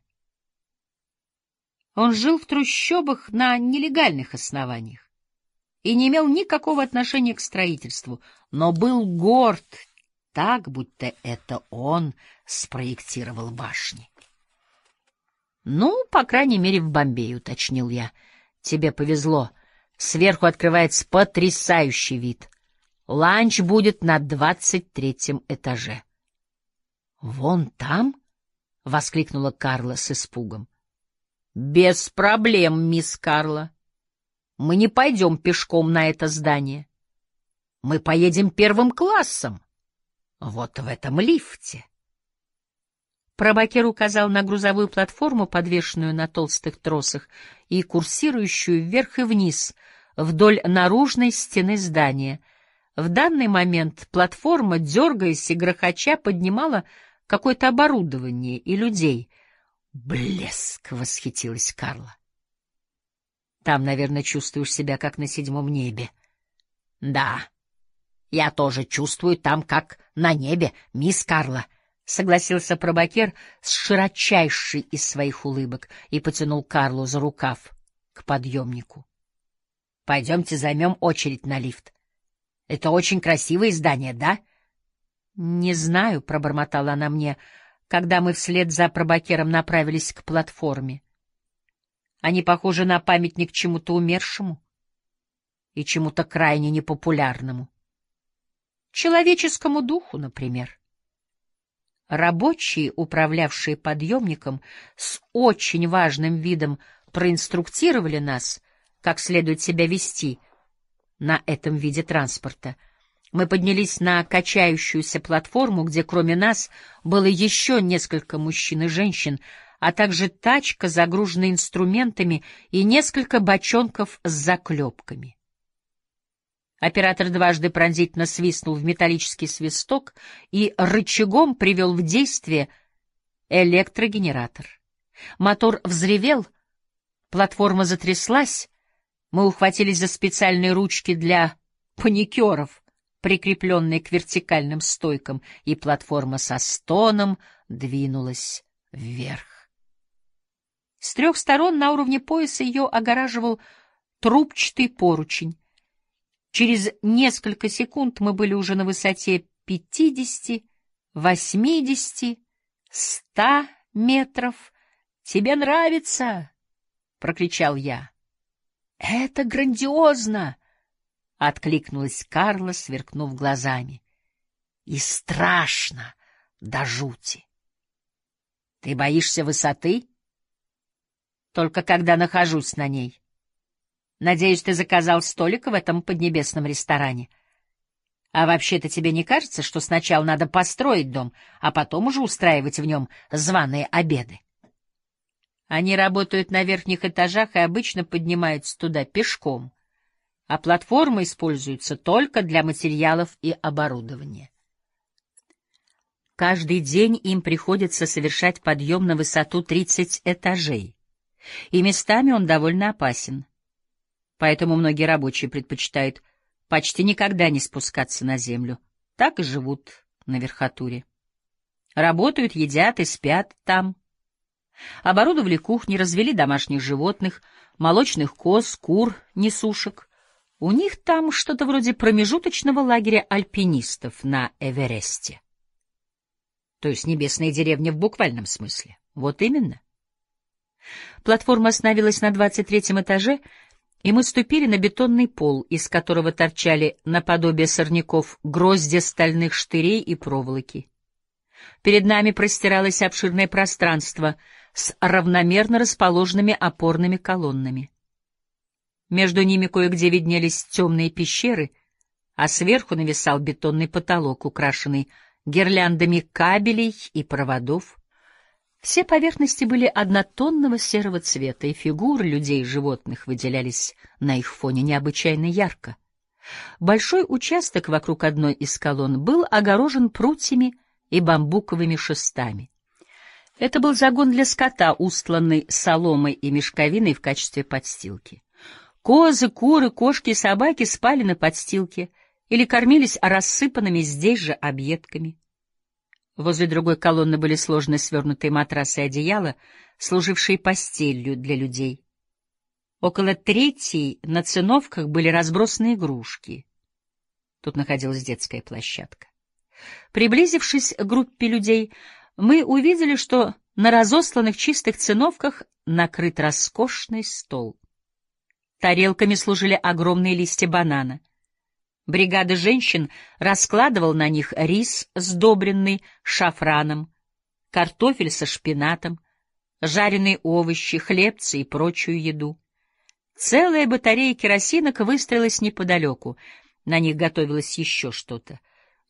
Он жил в трущобах на нелегальных основаниях и не имел никакого отношения к строительству, но был горд так, будто это он спроектировал башни. — Ну, по крайней мере, в Бомбее, — уточнил я. — Тебе повезло. Сверху открывается потрясающий вид. Ланч будет на двадцать третьем этаже. — Вон там? — воскликнула Карла с испугом. Без проблем, мисс Карла. Мы не пойдем пешком на это здание. Мы поедем первым классом. Вот в этом лифте. Пробакер указал на грузовую платформу, подвешенную на толстых тросах и курсирующую вверх и вниз вдоль наружной стены здания. В данный момент платформа, дергаясь и грохоча, поднимала какое-то оборудование и людей — Блеск! — восхитилась Карла. Там, наверное, чувствуешь себя как на седьмом небе. Да, я тоже чувствую там как на небе, мисс Карла, — согласился пробакер с широчайшей из своих улыбок и потянул Карлу за рукав к подъемнику. — Пойдемте займем очередь на лифт. Это очень красивое здание, да? — Не знаю, — пробормотала она мне, — когда мы вслед за пробакером направились к платформе. Они похожи на памятник чему-то умершему и чему-то крайне непопулярному. человеческому духу, например. Рабочие, управлявшие подъемником, с очень важным видом проинструктировали нас, как следует себя вести на этом виде транспорта. Мы поднялись на качающуюся платформу, где кроме нас было еще несколько мужчин и женщин, а также тачка, загруженная инструментами, и несколько бочонков с заклепками. Оператор дважды пронзительно свистнул в металлический свисток и рычагом привел в действие электрогенератор. Мотор взревел, платформа затряслась, мы ухватились за специальные ручки для паникеров, прикрепленные к вертикальным стойкам, и платформа со стоном двинулась вверх. С трех сторон на уровне пояса ее огораживал трубчатый поручень. Через несколько секунд мы были уже на высоте пятидесяти, восьмидесяти, ста метров. «Тебе нравится?» — прокричал я. «Это грандиозно!» — откликнулась Карла, сверкнув глазами. «И страшно до жути!» «Ты боишься высоты?» «Только когда нахожусь на ней. Надеюсь, ты заказал столик в этом поднебесном ресторане. А вообще-то тебе не кажется, что сначала надо построить дом, а потом уже устраивать в нем званые обеды? Они работают на верхних этажах и обычно поднимаются туда пешком, а платформы используются только для материалов и оборудования. Каждый день им приходится совершать подъем на высоту 30 этажей, и местами он довольно опасен. Поэтому многие рабочие предпочитают почти никогда не спускаться на землю. Так и живут на верхотуре. Работают, едят и спят там. Оборудовали кухни, развели домашних животных, молочных коз, кур, несушек. У них там что-то вроде промежуточного лагеря альпинистов на Эвересте. То есть небесная деревня в буквальном смысле. Вот именно. Платформа остановилась на двадцать третьем этаже, и мы ступили на бетонный пол, из которого торчали наподобие сорняков гроздья стальных штырей и проволоки. Перед нами простиралось обширное пространство с равномерно расположенными опорными колоннами. Между ними кое-где виднелись темные пещеры, а сверху нависал бетонный потолок, украшенный гирляндами кабелей и проводов. Все поверхности были однотонного серого цвета, и фигуры людей и животных выделялись на их фоне необычайно ярко. Большой участок вокруг одной из колонн был огорожен прутьями и бамбуковыми шестами. Это был загон для скота, устланный соломой и мешковиной в качестве подстилки. Козы, куры, кошки и собаки спали на подстилке или кормились рассыпанными здесь же объедками. Возле другой колонны были сложены свернутые матрасы и одеяла, служившие постелью для людей. Около третьей на циновках были разбросаны игрушки. Тут находилась детская площадка. Приблизившись к группе людей, мы увидели, что на разосланных чистых циновках накрыт роскошный стол. Тарелками служили огромные листья банана — Бригада женщин раскладывал на них рис, сдобренный шафраном, картофель со шпинатом, жареные овощи, хлебцы и прочую еду. Целая батарея керосинок выстроилась неподалеку. На них готовилось еще что-то.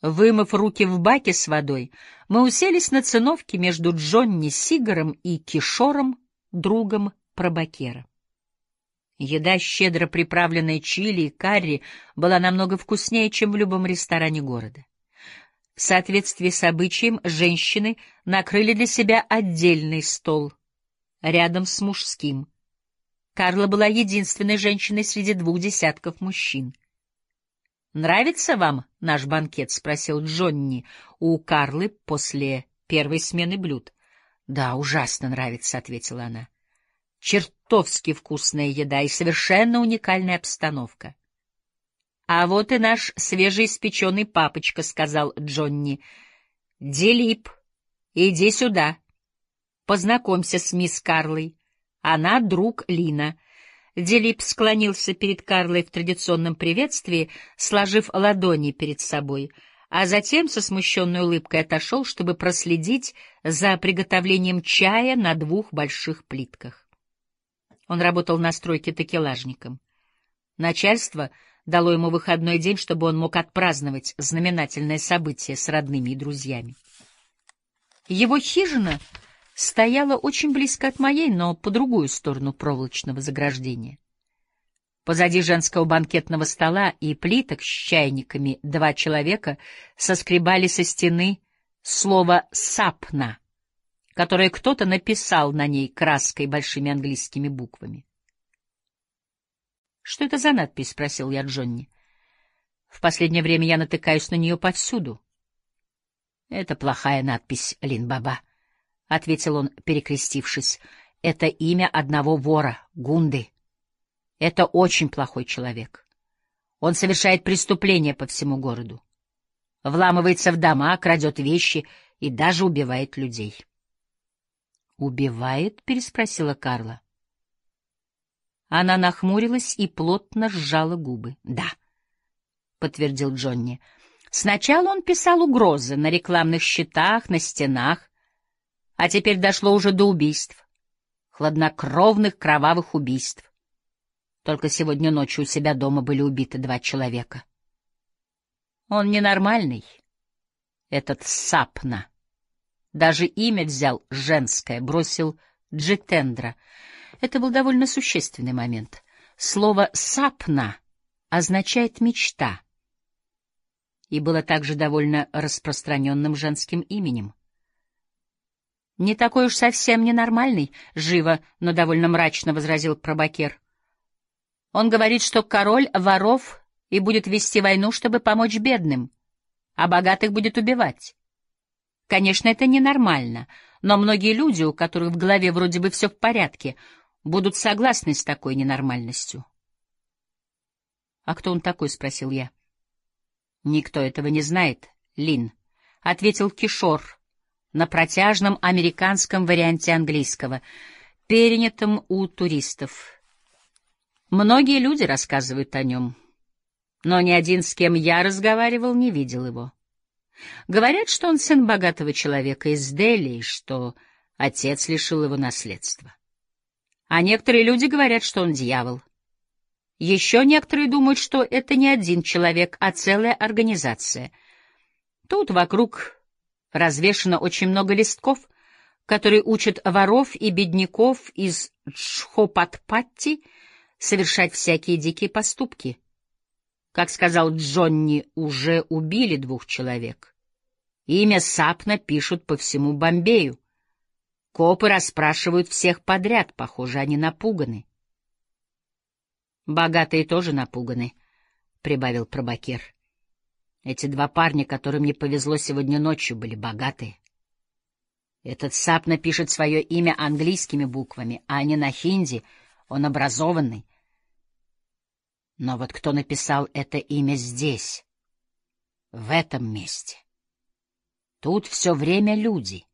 Вымыв руки в баке с водой, мы уселись на циновке между Джонни Сигаром и Кишором, другом Пробакера. Еда, щедро приправленная чили и карри, была намного вкуснее, чем в любом ресторане города. В соответствии с обычаем женщины накрыли для себя отдельный стол, рядом с мужским. Карла была единственной женщиной среди двух десятков мужчин. «Нравится вам наш банкет?» — спросил Джонни у Карлы после первой смены блюд. «Да, ужасно нравится», — ответила она чертовски вкусная еда и совершенно уникальная обстановка. — А вот и наш свежеиспеченный папочка, — сказал Джонни. — Делип, иди сюда. Познакомься с мисс Карлой. Она друг Лина. Делип склонился перед Карлой в традиционном приветствии, сложив ладони перед собой. а затем со смущенной улыбкой отошел, чтобы проследить за приготовлением чая на двух больших плитках. Он работал на стройке такелажником. Начальство дало ему выходной день, чтобы он мог отпраздновать знаменательное событие с родными и друзьями. Его хижина стояла очень близко от моей, но по другую сторону проволочного заграждения. Позади женского банкетного стола и плиток с чайниками два человека соскребали со стены слово «сапна», которое кто-то написал на ней краской большими английскими буквами. «Что это за надпись?» — спросил я Джонни. «В последнее время я натыкаюсь на нее повсюду». «Это плохая надпись, Лин-Баба», — ответил он, перекрестившись. «Это имя одного вора, Гунды». Это очень плохой человек. Он совершает преступления по всему городу. Вламывается в дома, крадет вещи и даже убивает людей. «Убивает?» — переспросила Карла. Она нахмурилась и плотно сжала губы. «Да», — подтвердил Джонни. «Сначала он писал угрозы на рекламных щитах, на стенах, а теперь дошло уже до убийств, хладнокровных кровавых убийств. Только сегодня ночью у себя дома были убиты два человека. Он ненормальный, этот Сапна. Даже имя взял женское, бросил Джитендра. Это был довольно существенный момент. Слово «сапна» означает «мечта» и было также довольно распространенным женским именем. «Не такой уж совсем ненормальный», — живо, но довольно мрачно возразил Пробакер. Он говорит, что король воров и будет вести войну, чтобы помочь бедным, а богатых будет убивать. Конечно, это ненормально, но многие люди, у которых в голове вроде бы все в порядке, будут согласны с такой ненормальностью. — А кто он такой? — спросил я. — Никто этого не знает, Лин, — ответил Кишор на протяжном американском варианте английского, перенятом у туристов. Многие люди рассказывают о нем, но ни один, с кем я разговаривал, не видел его. Говорят, что он сын богатого человека из Дели, и что отец лишил его наследства. А некоторые люди говорят, что он дьявол. Еще некоторые думают, что это не один человек, а целая организация. Тут вокруг развешано очень много листков, которые учат воров и бедняков из Чхопатпатти — совершать всякие дикие поступки. Как сказал Джонни, уже убили двух человек. Имя Сапна пишут по всему Бомбею. Копы расспрашивают всех подряд, похоже, они напуганы. Богатые тоже напуганы, — прибавил Пробакер. Эти два парня, которым не повезло сегодня ночью, были богатые. Этот Сапна пишет свое имя английскими буквами, а не на хинди, он образованный. Но вот кто написал это имя здесь, в этом месте? Тут все время люди.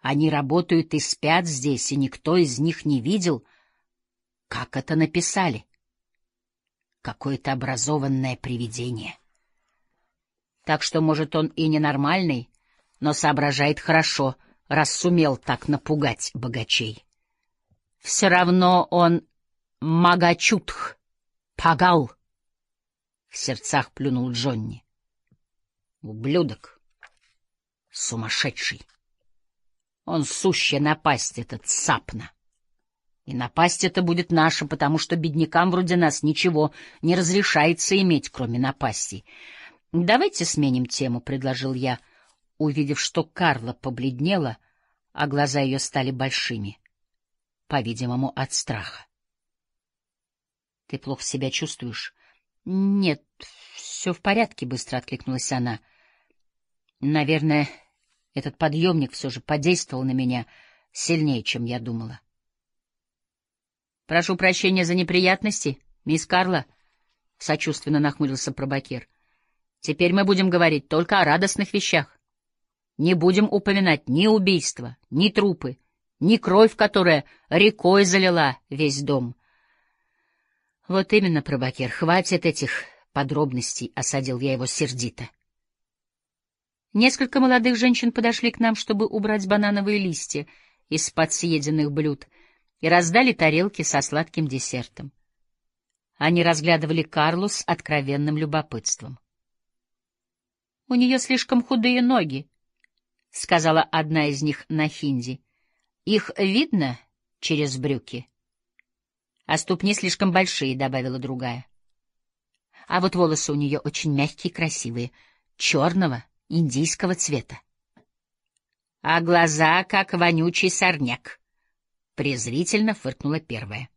Они работают и спят здесь, и никто из них не видел, как это написали. Какое-то образованное привидение. Так что, может, он и ненормальный, но соображает хорошо, раз сумел так напугать богачей. Все равно он магачутх. Пагал! В сердцах плюнул Джонни. Ублюдок! Сумасшедший! Он сущая напасть, этот сапна. И напасть это будет наша, потому что беднякам вроде нас ничего не разрешается иметь, кроме напасти. Давайте сменим тему, — предложил я, увидев, что Карла побледнела, а глаза ее стали большими, по-видимому, от страха. Ты плохо себя чувствуешь? — Нет, все в порядке, — быстро откликнулась она. — Наверное, этот подъемник все же подействовал на меня сильнее, чем я думала. — Прошу прощения за неприятности, мисс Карла, — сочувственно нахмурился пробакер. — Теперь мы будем говорить только о радостных вещах. Не будем упоминать ни убийства, ни трупы, ни кровь, которая рекой залила весь дом — вот именно, пробакер, хватит этих подробностей, — осадил я его сердито. Несколько молодых женщин подошли к нам, чтобы убрать банановые листья из-под съеденных блюд, и раздали тарелки со сладким десертом. Они разглядывали Карлу с откровенным любопытством. — У нее слишком худые ноги, — сказала одна из них на хинди. — Их видно через брюки. — А ступни слишком большие, — добавила другая. — А вот волосы у нее очень мягкие и красивые, черного, индийского цвета. — А глаза, как вонючий сорняк, — презрительно фыркнула первая.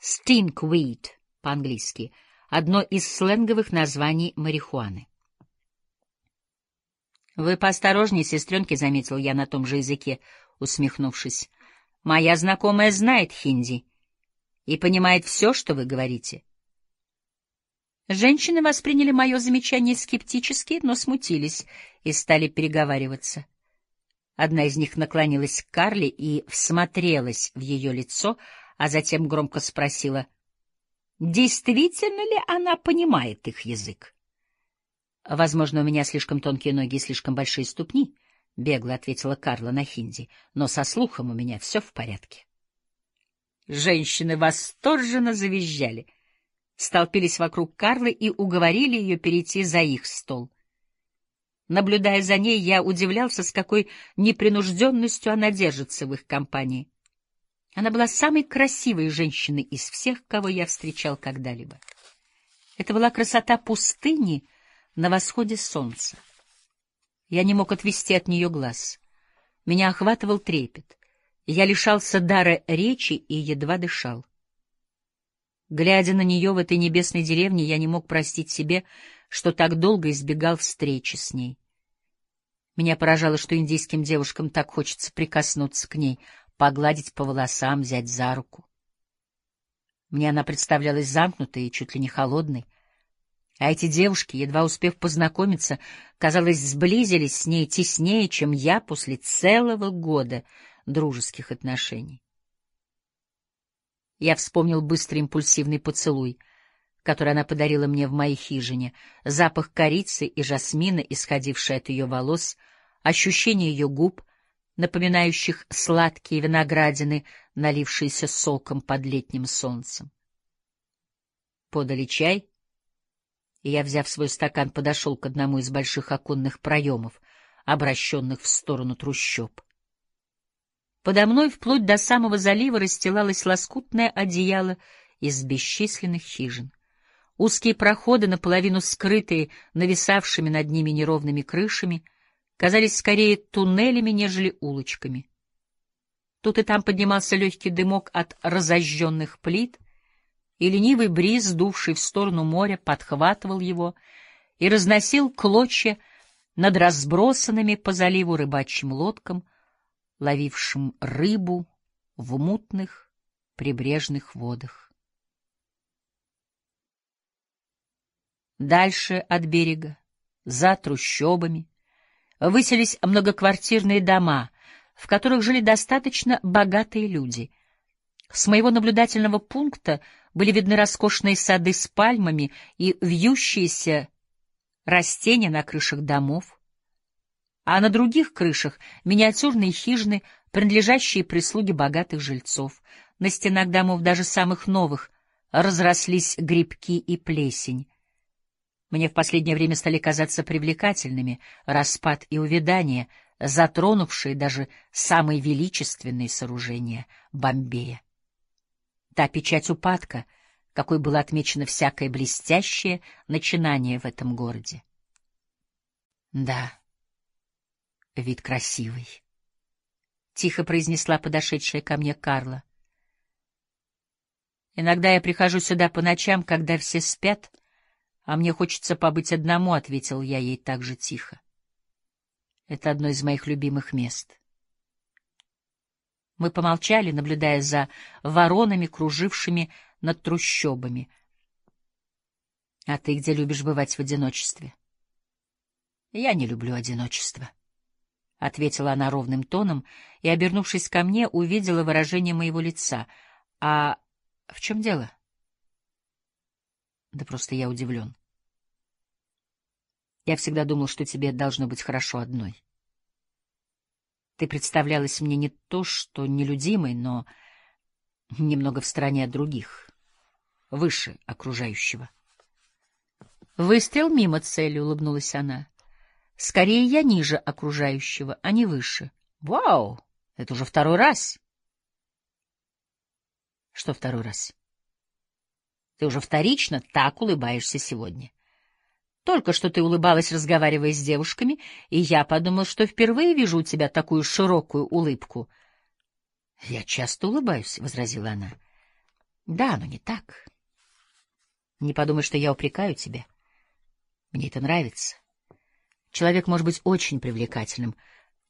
«Stinkweed» по-английски — одно из сленговых названий марихуаны. «Вы поосторожнее, сестренки», — заметил я на том же языке, усмехнувшись. «Моя знакомая знает хинди и понимает все, что вы говорите». Женщины восприняли мое замечание скептически, но смутились и стали переговариваться. Одна из них наклонилась к Карле и всмотрелась в ее лицо, а затем громко спросила, действительно ли она понимает их язык. «Возможно, у меня слишком тонкие ноги и слишком большие ступни», — бегло ответила Карла на хинди, «но со слухом у меня все в порядке». Женщины восторженно завизжали, столпились вокруг Карлы и уговорили ее перейти за их стол. Наблюдая за ней, я удивлялся, с какой непринужденностью она держится в их компании. Она была самой красивой женщиной из всех, кого я встречал когда-либо. Это была красота пустыни на восходе солнца. Я не мог отвести от нее глаз. Меня охватывал трепет. Я лишался дара речи и едва дышал. Глядя на нее в этой небесной деревне, я не мог простить себе, что так долго избегал встречи с ней. Меня поражало, что индийским девушкам так хочется прикоснуться к ней, погладить по волосам, взять за руку. Мне она представлялась замкнутой и чуть ли не холодной. А эти девушки, едва успев познакомиться, казалось, сблизились с ней теснее, чем я после целого года дружеских отношений. Я вспомнил быстрый импульсивный поцелуй — который она подарила мне в моей хижине, запах корицы и жасмина, исходивший от ее волос, ощущение ее губ, напоминающих сладкие виноградины, налившиеся соком под летним солнцем. Подали чай, и я, взяв свой стакан, подошел к одному из больших оконных проемов, обращенных в сторону трущоб. Подо мной вплоть до самого залива расстилалось лоскутное одеяло из бесчисленных хижин. Узкие проходы, наполовину скрытые нависавшими над ними неровными крышами, казались скорее туннелями, нежели улочками. Тут и там поднимался легкий дымок от разожженных плит, и ленивый бриз, дувший в сторону моря, подхватывал его и разносил клочья над разбросанными по заливу рыбачьим лодкам, ловившим рыбу в мутных прибрежных водах. Дальше от берега, за трущобами, выселись многоквартирные дома, в которых жили достаточно богатые люди. С моего наблюдательного пункта были видны роскошные сады с пальмами и вьющиеся растения на крышах домов, а на других крышах миниатюрные хижины, принадлежащие прислуге богатых жильцов. На стенах домов, даже самых новых, разрослись грибки и плесень. Мне в последнее время стали казаться привлекательными распад и увядание, затронувшие даже самые величественные сооружения Бомбея. Та печать упадка, какой было отмечено всякое блестящее начинание в этом городе. Да, вид красивый. Тихо произнесла подошедшая ко мне Карла. Иногда я прихожу сюда по ночам, когда все спят —— А мне хочется побыть одному, — ответил я ей так же тихо. Это одно из моих любимых мест. Мы помолчали, наблюдая за воронами, кружившими над трущобами. — А ты где любишь бывать в одиночестве? — Я не люблю одиночество, — ответила она ровным тоном и, обернувшись ко мне, увидела выражение моего лица. — А в чем дело? — да просто я удивлен. Я всегда думал, что тебе должно быть хорошо одной. Ты представлялась мне не то, что нелюдимой, но немного в стороне от других, выше окружающего. Выстрел мимо цели, — улыбнулась она. Скорее, я ниже окружающего, а не выше. Вау! Это уже второй раз. Что второй раз? Ты уже вторично так улыбаешься сегодня. Только что ты улыбалась, разговаривая с девушками, и я подумал, что впервые вижу у тебя такую широкую улыбку. — Я часто улыбаюсь, — возразила она. — Да, но не так. Не подумай, что я упрекаю тебя. Мне это нравится. Человек может быть очень привлекательным,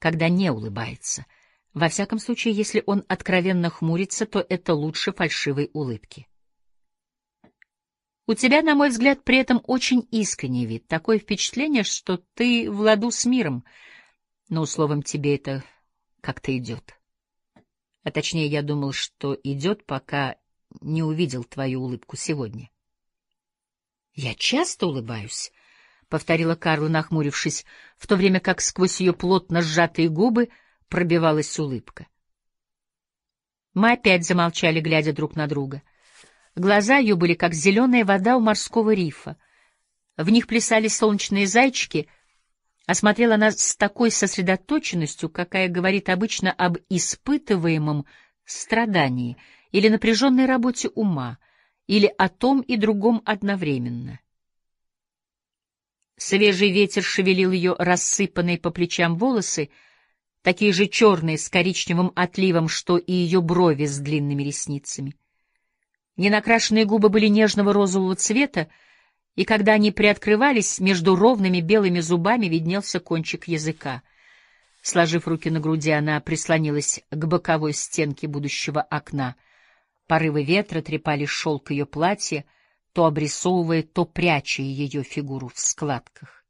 когда не улыбается. Во всяком случае, если он откровенно хмурится, то это лучше фальшивой улыбки. У тебя, на мой взгляд, при этом очень искренний вид. Такое впечатление, что ты в ладу с миром. Но, словом, тебе это как-то идет. А точнее, я думал, что идет, пока не увидел твою улыбку сегодня. — Я часто улыбаюсь, — повторила Карла, нахмурившись, в то время как сквозь ее плотно сжатые губы пробивалась улыбка. Мы опять замолчали, глядя друг на друга — Глаза ее были как зеленая вода у морского рифа. В них плясали солнечные зайчики, а смотрела она с такой сосредоточенностью, какая говорит обычно об испытываемом страдании или напряженной работе ума, или о том и другом одновременно. Свежий ветер шевелил ее рассыпанные по плечам волосы, такие же черные с коричневым отливом, что и ее брови с длинными ресницами. Ненакрашенные губы были нежного розового цвета, и когда они приоткрывались, между ровными белыми зубами виднелся кончик языка. Сложив руки на груди, она прислонилась к боковой стенке будущего окна. Порывы ветра трепали шелк ее платья, то обрисовывая, то пряча ее фигуру в складках.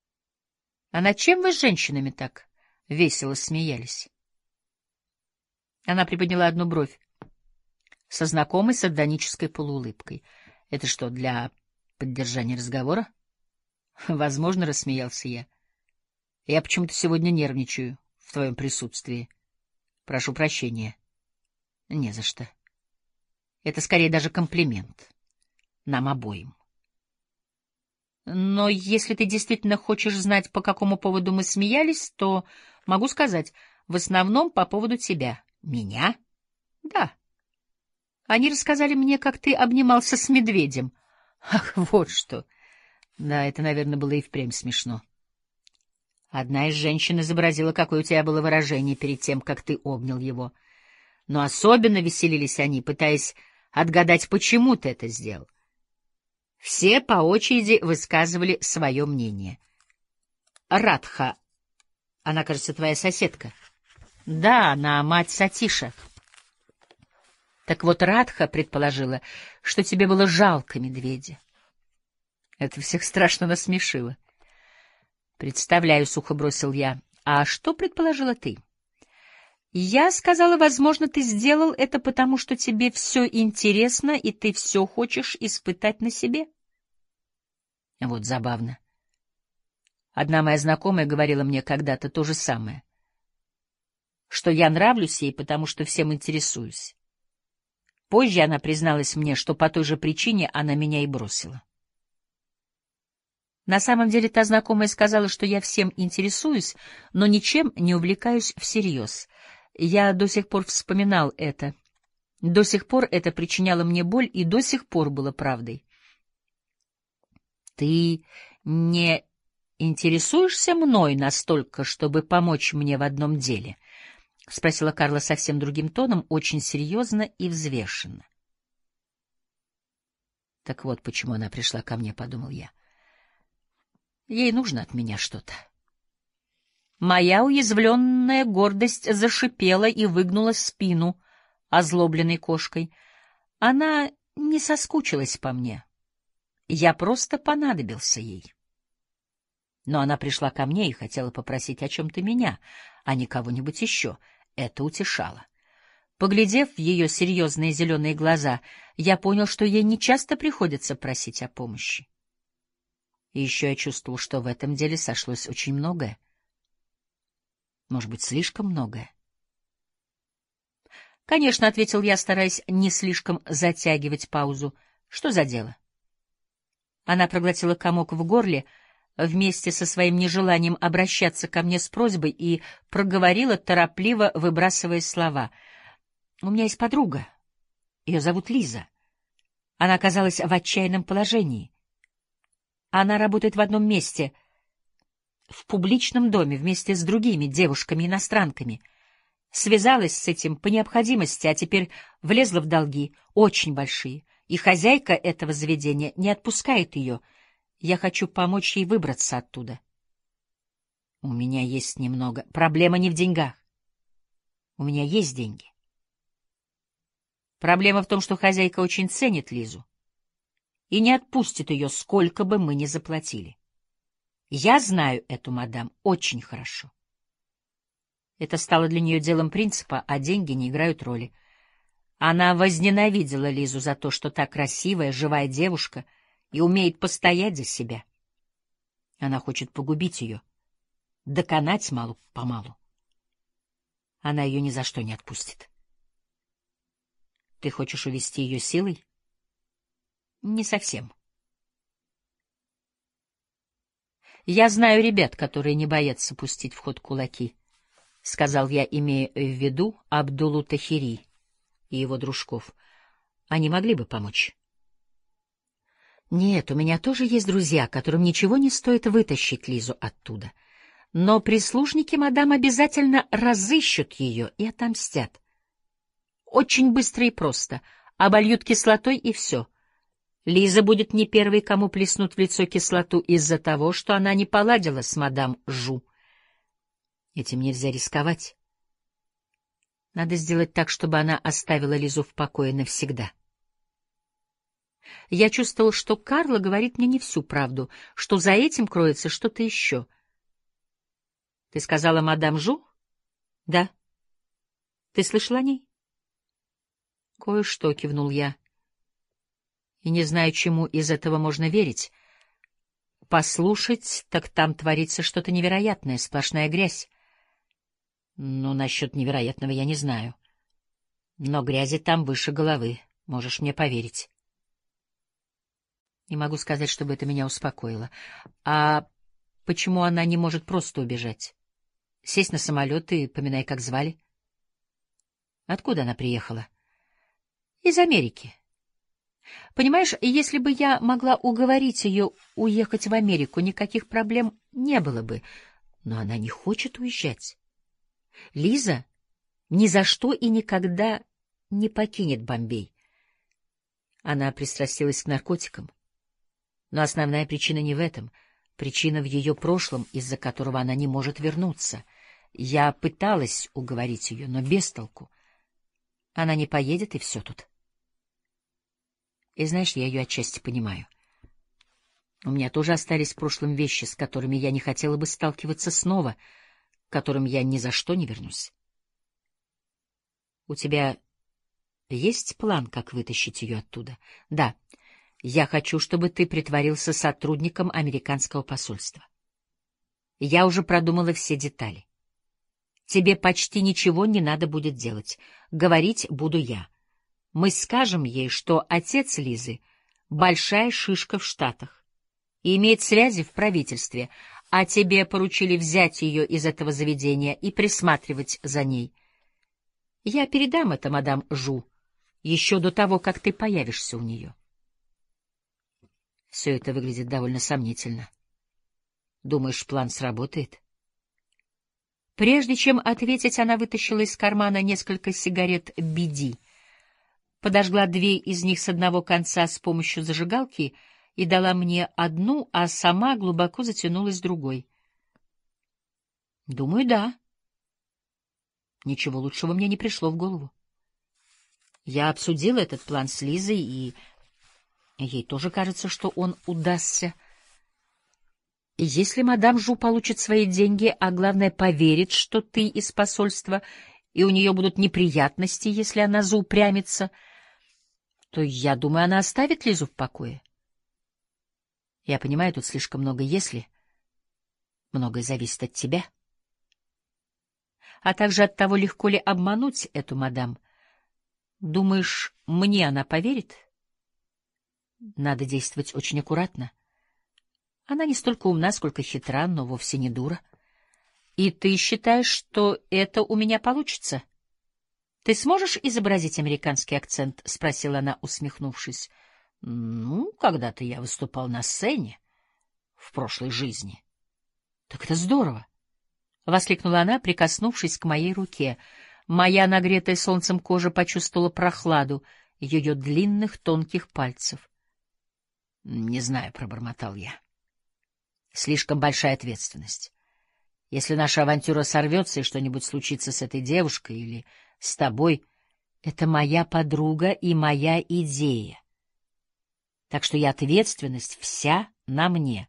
— А над чем вы с женщинами так весело смеялись? Она приподняла одну бровь со знакомой сардонической полуулыбкой. — Это что, для поддержания разговора? — Возможно, — рассмеялся я. — Я почему-то сегодня нервничаю в твоем присутствии. Прошу прощения. — Не за что. Это скорее даже комплимент. Нам обоим. Но если ты действительно хочешь знать, по какому поводу мы смеялись, то могу сказать, в основном по поводу тебя. Меня? Да. Они рассказали мне, как ты обнимался с медведем. Ах, вот что! Да, это, наверное, было и впрямь смешно. Одна из женщин изобразила, какое у тебя было выражение перед тем, как ты обнял его. Но особенно веселились они, пытаясь отгадать, почему ты это сделал. Все по очереди высказывали свое мнение. Радха, она, кажется, твоя соседка. Да, она мать Сатиша. Так вот, Радха предположила, что тебе было жалко медведя. Это всех страшно насмешило. Представляю, сухо бросил я. А что предположила ты? Я сказала, возможно, ты сделал это потому, что тебе все интересно, и ты все хочешь испытать на себе. Вот забавно. Одна моя знакомая говорила мне когда-то то же самое, что я нравлюсь ей, потому что всем интересуюсь. Позже она призналась мне, что по той же причине она меня и бросила. На самом деле та знакомая сказала, что я всем интересуюсь, но ничем не увлекаюсь всерьез. Я до сих пор вспоминал это. До сих пор это причиняло мне боль и до сих пор было правдой. Ты не интересуешься мной настолько, чтобы помочь мне в одном деле? — спросила Карла совсем другим тоном, очень серьезно и взвешенно. Так вот, почему она пришла ко мне, — подумал я. Ей нужно от меня что-то. Моя уязвленная гордость зашипела и выгнула спину озлобленной кошкой. Она не соскучилась по мне. Я просто понадобился ей. Но она пришла ко мне и хотела попросить о чем-то меня, а не кого-нибудь еще — это утешало. Поглядев в ее серьезные зеленые глаза, я понял, что ей нечасто приходится просить о помощи. И еще я чувствовал, что в этом деле сошлось очень многое. Может быть, слишком многое. «Конечно», — ответил я, стараясь не слишком затягивать паузу. «Что за дело?» Она проглотила комок в горле вместе со своим нежеланием обращаться ко мне с просьбой и проговорила, торопливо выбрасывая слова. «У меня есть подруга. Ее зовут Лиза. Она оказалась в отчаянном положении. Она работает в одном месте, в публичном доме, вместе с другими девушками-иностранками. Связалась с этим по необходимости, а теперь влезла в долги, очень большие, и хозяйка этого заведения не отпускает ее. Я хочу помочь ей выбраться оттуда. У меня есть немного. Проблема не в деньгах. У меня есть деньги. Проблема в том, что хозяйка очень ценит Лизу и не отпустит ее, сколько бы мы ни заплатили. Я знаю эту мадам очень хорошо. Это стало для нее делом принципа, а деньги не играют роли. Она возненавидела Лизу за то, что та красивая, живая девушка и умеет постоять за себя. Она хочет погубить ее, доконать малу-помалу. Она ее ни за что не отпустит. Ты хочешь увести ее силой? Не совсем. Я знаю ребят, которые не боятся пустить в ход кулаки, — сказал я, имея в виду Абдулу Тахири и его дружков. Они могли бы помочь. Нет, у меня тоже есть друзья, которым ничего не стоит вытащить Лизу оттуда. Но прислужники мадам обязательно разыщут ее и отомстят. Очень быстро и просто. Обольют кислотой и все — Лиза будет не первой, кому плеснут в лицо кислоту из-за того, что она не поладила с мадам Жу. Этим нельзя рисковать. Надо сделать так, чтобы она оставила Лизу в покое навсегда. Я чувствовал, что Карла говорит мне не всю правду, что за этим кроется что-то еще. — Ты сказала мадам Жу? — Да. — Ты слышала о ней? — Кое-что, — кивнул я и не знаю, чему из этого можно верить. Послушать, так там творится что-то невероятное, сплошная грязь. Но насчет невероятного я не знаю. Но грязи там выше головы, можешь мне поверить. Не могу сказать, чтобы это меня успокоило. А почему она не может просто убежать? Сесть на самолет и поминай, как звали? Откуда она приехала? Из Америки. Понимаешь, если бы я могла уговорить ее уехать в Америку, никаких проблем не было бы. Но она не хочет уезжать. Лиза ни за что и никогда не покинет Бомбей. Она пристрастилась к наркотикам. Но основная причина не в этом. Причина в ее прошлом, из-за которого она не может вернуться. Я пыталась уговорить ее, но без толку. Она не поедет, и все тут. И знаешь, я ее отчасти понимаю. У меня тоже остались в прошлом вещи, с которыми я не хотела бы сталкиваться снова, к которым я ни за что не вернусь. У тебя есть план, как вытащить ее оттуда? Да. Я хочу, чтобы ты притворился сотрудником американского посольства. Я уже продумала все детали. Тебе почти ничего не надо будет делать. Говорить буду я. Мы скажем ей, что отец Лизы — большая шишка в Штатах и имеет связи в правительстве, а тебе поручили взять ее из этого заведения и присматривать за ней. Я передам это мадам Жу еще до того, как ты появишься у нее. Все это выглядит довольно сомнительно. Думаешь, план сработает? Прежде чем ответить, она вытащила из кармана несколько сигарет «Биди», подожгла две из них с одного конца с помощью зажигалки и дала мне одну, а сама глубоко затянулась другой. Думаю, да. Ничего лучшего мне не пришло в голову. Я обсудила этот план с Лизой, и ей тоже кажется, что он удастся. Если мадам Жу получит свои деньги, а главное поверит, что ты из посольства, и у нее будут неприятности, если она заупрямится — то, я думаю, она оставит Лизу в покое. Я понимаю, тут слишком много «если». Многое зависит от тебя. А также от того, легко ли обмануть эту мадам. Думаешь, мне она поверит? Надо действовать очень аккуратно. Она не столько умна, сколько хитра, но вовсе не дура. И ты считаешь, что это у меня получится? Ты сможешь изобразить американский акцент? — спросила она, усмехнувшись. — Ну, когда-то я выступал на сцене в прошлой жизни. — Так это здорово! — воскликнула она, прикоснувшись к моей руке. Моя нагретая солнцем кожа почувствовала прохладу ее длинных тонких пальцев. — Не знаю, — пробормотал я. — Слишком большая ответственность. Если наша авантюра сорвется и что-нибудь случится с этой девушкой или с тобой, это моя подруга и моя идея. Так что и ответственность вся на мне.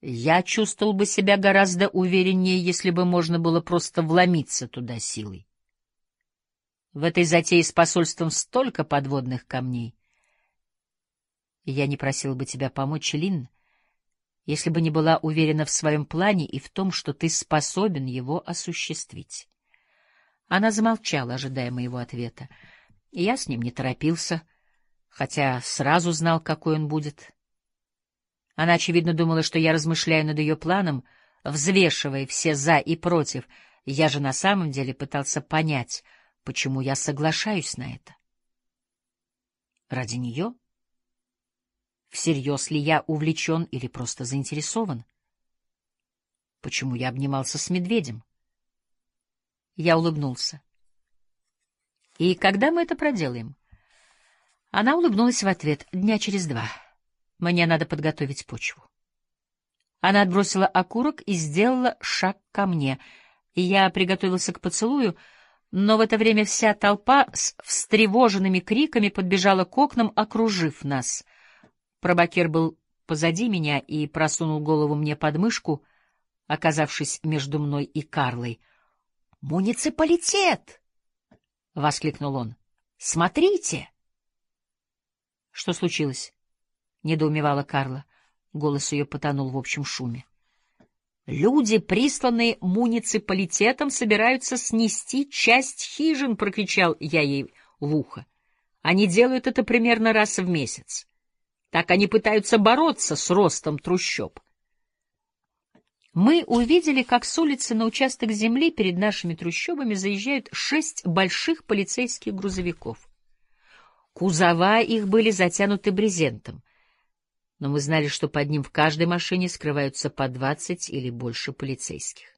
Я чувствовал бы себя гораздо увереннее, если бы можно было просто вломиться туда силой. В этой затее с посольством столько подводных камней. Я не просил бы тебя помочь, Лин, если бы не была уверена в своем плане и в том, что ты способен его осуществить. Она замолчала, ожидая моего ответа. Я с ним не торопился, хотя сразу знал, какой он будет. Она, очевидно, думала, что я размышляю над ее планом, взвешивая все «за» и «против». Я же на самом деле пытался понять, почему я соглашаюсь на это. Ради нее? Всерьез ли я увлечен или просто заинтересован? Почему я обнимался с медведем? Я улыбнулся. «И когда мы это проделаем?» Она улыбнулась в ответ. «Дня через два. Мне надо подготовить почву». Она отбросила окурок и сделала шаг ко мне. Я приготовился к поцелую, но в это время вся толпа с встревоженными криками подбежала к окнам, окружив нас. Пробакер был позади меня и просунул голову мне под мышку, оказавшись между мной и Карлой — «Муниципалитет!» — воскликнул он. «Смотрите!» «Что случилось?» — недоумевала Карла. Голос ее потонул в общем шуме. «Люди, присланные муниципалитетом, собираются снести часть хижин!» — прокричал я ей в ухо. «Они делают это примерно раз в месяц. Так они пытаются бороться с ростом трущоб мы увидели, как с улицы на участок земли перед нашими трущобами заезжают шесть больших полицейских грузовиков. Кузова их были затянуты брезентом, но мы знали, что под ним в каждой машине скрываются по двадцать или больше полицейских.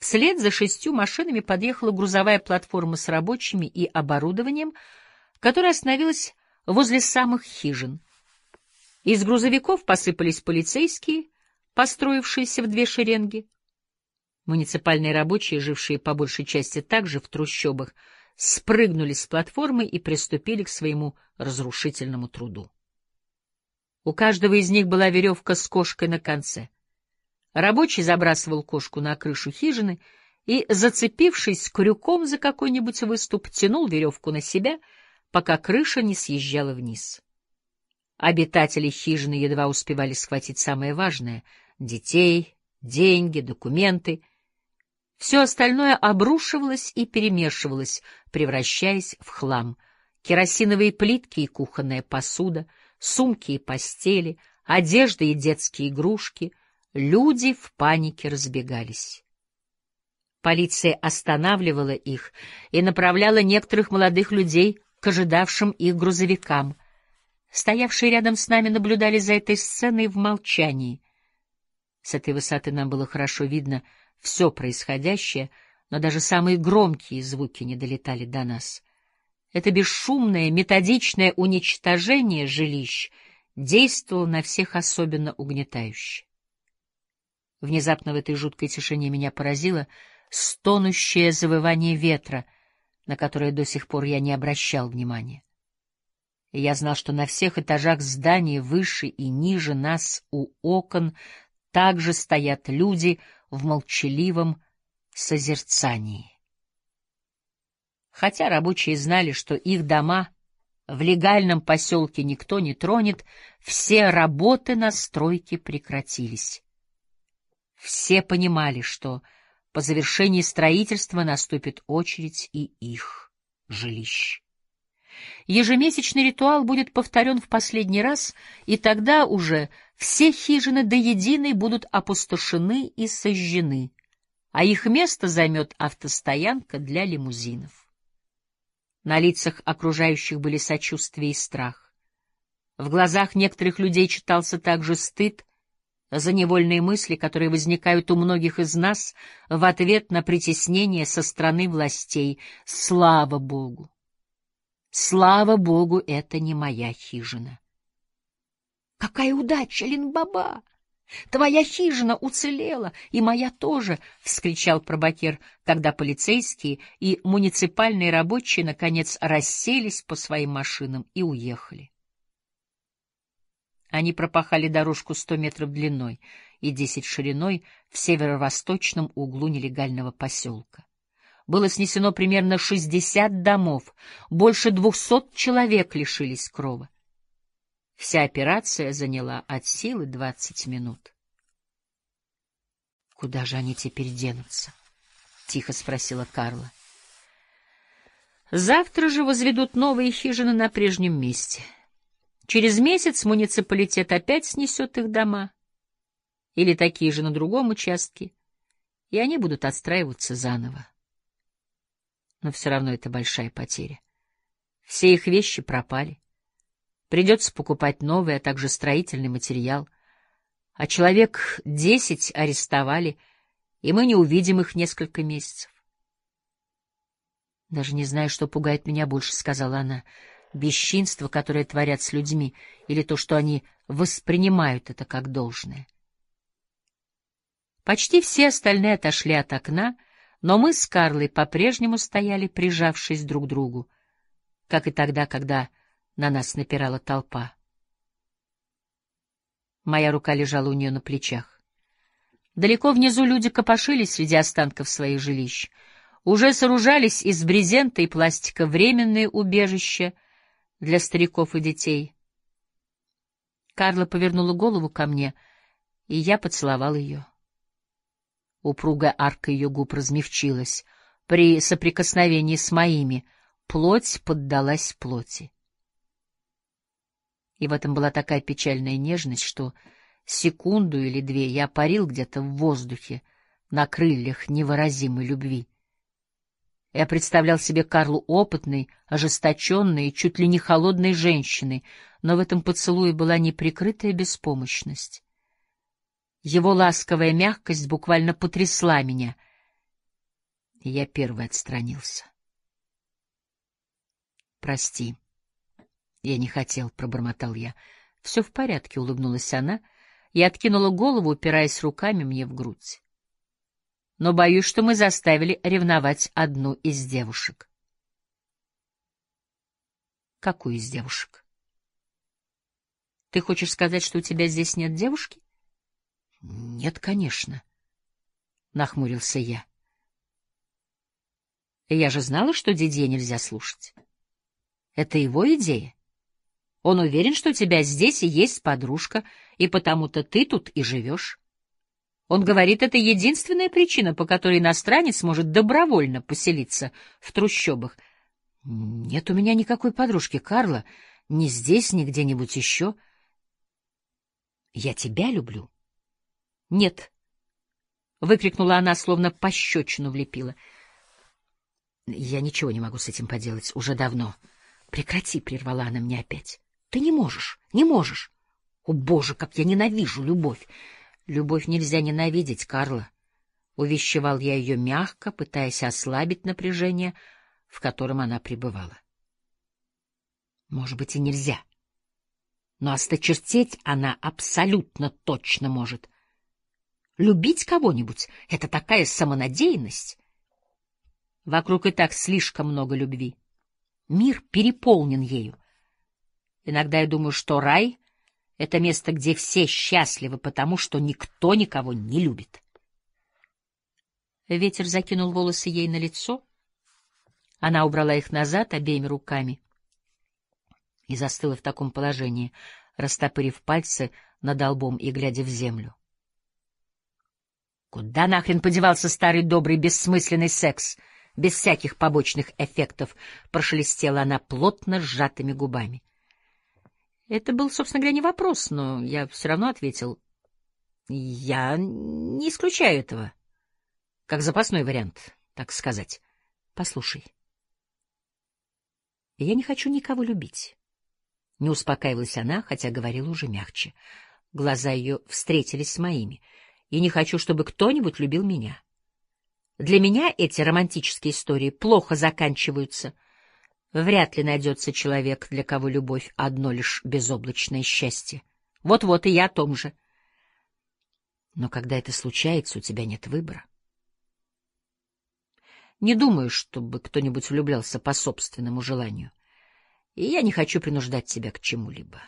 Вслед за шестью машинами подъехала грузовая платформа с рабочими и оборудованием, которая остановилась возле самых хижин. Из грузовиков посыпались полицейские — построившиеся в две шеренги. Муниципальные рабочие, жившие по большей части также в трущобах, спрыгнули с платформы и приступили к своему разрушительному труду. У каждого из них была веревка с кошкой на конце. Рабочий забрасывал кошку на крышу хижины и, зацепившись крюком за какой-нибудь выступ, тянул веревку на себя, пока крыша не съезжала вниз. Обитатели хижины едва успевали схватить самое важное — детей, деньги, документы. Все остальное обрушивалось и перемешивалось, превращаясь в хлам. Керосиновые плитки и кухонная посуда, сумки и постели, одежда и детские игрушки. Люди в панике разбегались. Полиция останавливала их и направляла некоторых молодых людей к ожидавшим их грузовикам. Стоявшие рядом с нами наблюдали за этой сценой в молчании. С этой высоты нам было хорошо видно все происходящее, но даже самые громкие звуки не долетали до нас. Это бесшумное, методичное уничтожение жилищ действовало на всех особенно угнетающе. Внезапно в этой жуткой тишине меня поразило стонущее завывание ветра, на которое до сих пор я не обращал внимания. И я знал, что на всех этажах здания выше и ниже нас у окон также стоят люди в молчаливом созерцании. Хотя рабочие знали, что их дома в легальном поселке никто не тронет, все работы на стройке прекратились. Все понимали, что по завершении строительства наступит очередь и их жилищ. Ежемесячный ритуал будет повторен в последний раз, и тогда уже все хижины до единой будут опустошены и сожжены, а их место займет автостоянка для лимузинов. На лицах окружающих были сочувствие и страх. В глазах некоторых людей читался также стыд за невольные мысли, которые возникают у многих из нас в ответ на притеснение со стороны властей. Слава Богу! Слава богу, это не моя хижина. — Какая удача, Линбаба! Твоя хижина уцелела, и моя тоже! — вскричал пробакер, когда полицейские и муниципальные рабочие наконец расселись по своим машинам и уехали. Они пропахали дорожку сто метров длиной и десять шириной в северо-восточном углу нелегального поселка было снесено примерно 60 домов, больше 200 человек лишились крова. Вся операция заняла от силы 20 минут. Куда же они теперь денутся? тихо спросила Карла. Завтра же возведут новые хижины на прежнем месте. Через месяц муниципалитет опять снесет их дома или такие же на другом участке, и они будут отстраиваться заново но все равно это большая потеря. Все их вещи пропали. Придется покупать новый, а также строительный материал. А человек десять арестовали, и мы не увидим их несколько месяцев. Даже не знаю, что пугает меня больше, — сказала она. Бесчинство, которое творят с людьми, или то, что они воспринимают это как должное. Почти все остальные отошли от окна, но мы с Карлой по-прежнему стояли, прижавшись друг к другу, как и тогда, когда на нас напирала толпа. Моя рука лежала у нее на плечах. Далеко внизу люди копошились среди останков своих жилищ, уже сооружались из брезента и пластика временные убежища для стариков и детей. Карла повернула голову ко мне, и я поцеловал ее. Упругая арка ее губ размягчилась. При соприкосновении с моими плоть поддалась плоти. И в этом была такая печальная нежность, что секунду или две я парил где-то в воздухе на крыльях невыразимой любви. Я представлял себе Карлу опытной, ожесточенной чуть ли не холодной женщиной, но в этом поцелуе была неприкрытая беспомощность. Его ласковая мягкость буквально потрясла меня, и я первый отстранился. «Прости, я не хотел», — пробормотал я. «Все в порядке», — улыбнулась она и откинула голову, упираясь руками мне в грудь. «Но боюсь, что мы заставили ревновать одну из девушек». «Какую из девушек?» «Ты хочешь сказать, что у тебя здесь нет девушки?» Нет, конечно, нахмурился я. Я же знала, что Дидье нельзя слушать. Это его идея. Он уверен, что у тебя здесь и есть подружка, и потому-то ты тут и живешь. Он говорит, это единственная причина, по которой иностранец может добровольно поселиться в трущобах. Нет у меня никакой подружки, Карла, ни здесь, ни где-нибудь еще. Я тебя люблю. — Нет! — выкрикнула она, словно пощечину влепила. — Я ничего не могу с этим поделать уже давно. — Прекрати! — прервала она мне опять. — Ты не можешь, не можешь. О, Боже, как я ненавижу любовь! Любовь нельзя ненавидеть, Карла. Увещевал я ее мягко, пытаясь ослабить напряжение, в котором она пребывала. Может быть, и нельзя. Но осточертеть она абсолютно точно может — Любить кого-нибудь — это такая самонадеянность. Вокруг и так слишком много любви. Мир переполнен ею. Иногда я думаю, что рай — это место, где все счастливы, потому что никто никого не любит. Ветер закинул волосы ей на лицо. Она убрала их назад обеими руками и застыла в таком положении, растопырив пальцы над лбом и глядя в землю. Куда нахрен подевался старый добрый бессмысленный секс, без всяких побочных эффектов, прошелестела она плотно сжатыми губами. Это был, собственно говоря, не вопрос, но я все равно ответил. Я не исключаю этого. Как запасной вариант, так сказать. Послушай. Я не хочу никого любить. Не успокаивалась она, хотя говорила уже мягче. Глаза ее встретились с моими. И не хочу, чтобы кто-нибудь любил меня. Для меня эти романтические истории плохо заканчиваются. Вряд ли найдется человек, для кого любовь — одно лишь безоблачное счастье. Вот-вот и я о том же. Но когда это случается, у тебя нет выбора. Не думаю, чтобы кто-нибудь влюблялся по собственному желанию. И я не хочу принуждать тебя к чему-либо.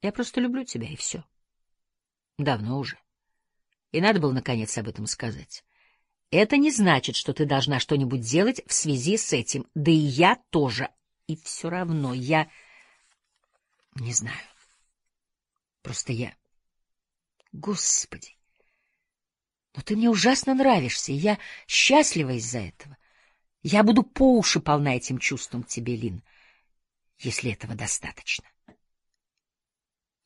Я просто люблю тебя, и все. Давно уже. И надо было, наконец, об этом сказать. Это не значит, что ты должна что-нибудь делать в связи с этим. Да и я тоже. И все равно я... Не знаю. Просто я... Господи! Но ты мне ужасно нравишься, и я счастлива из-за этого. Я буду по уши полна этим чувством к тебе, Лин, если этого достаточно.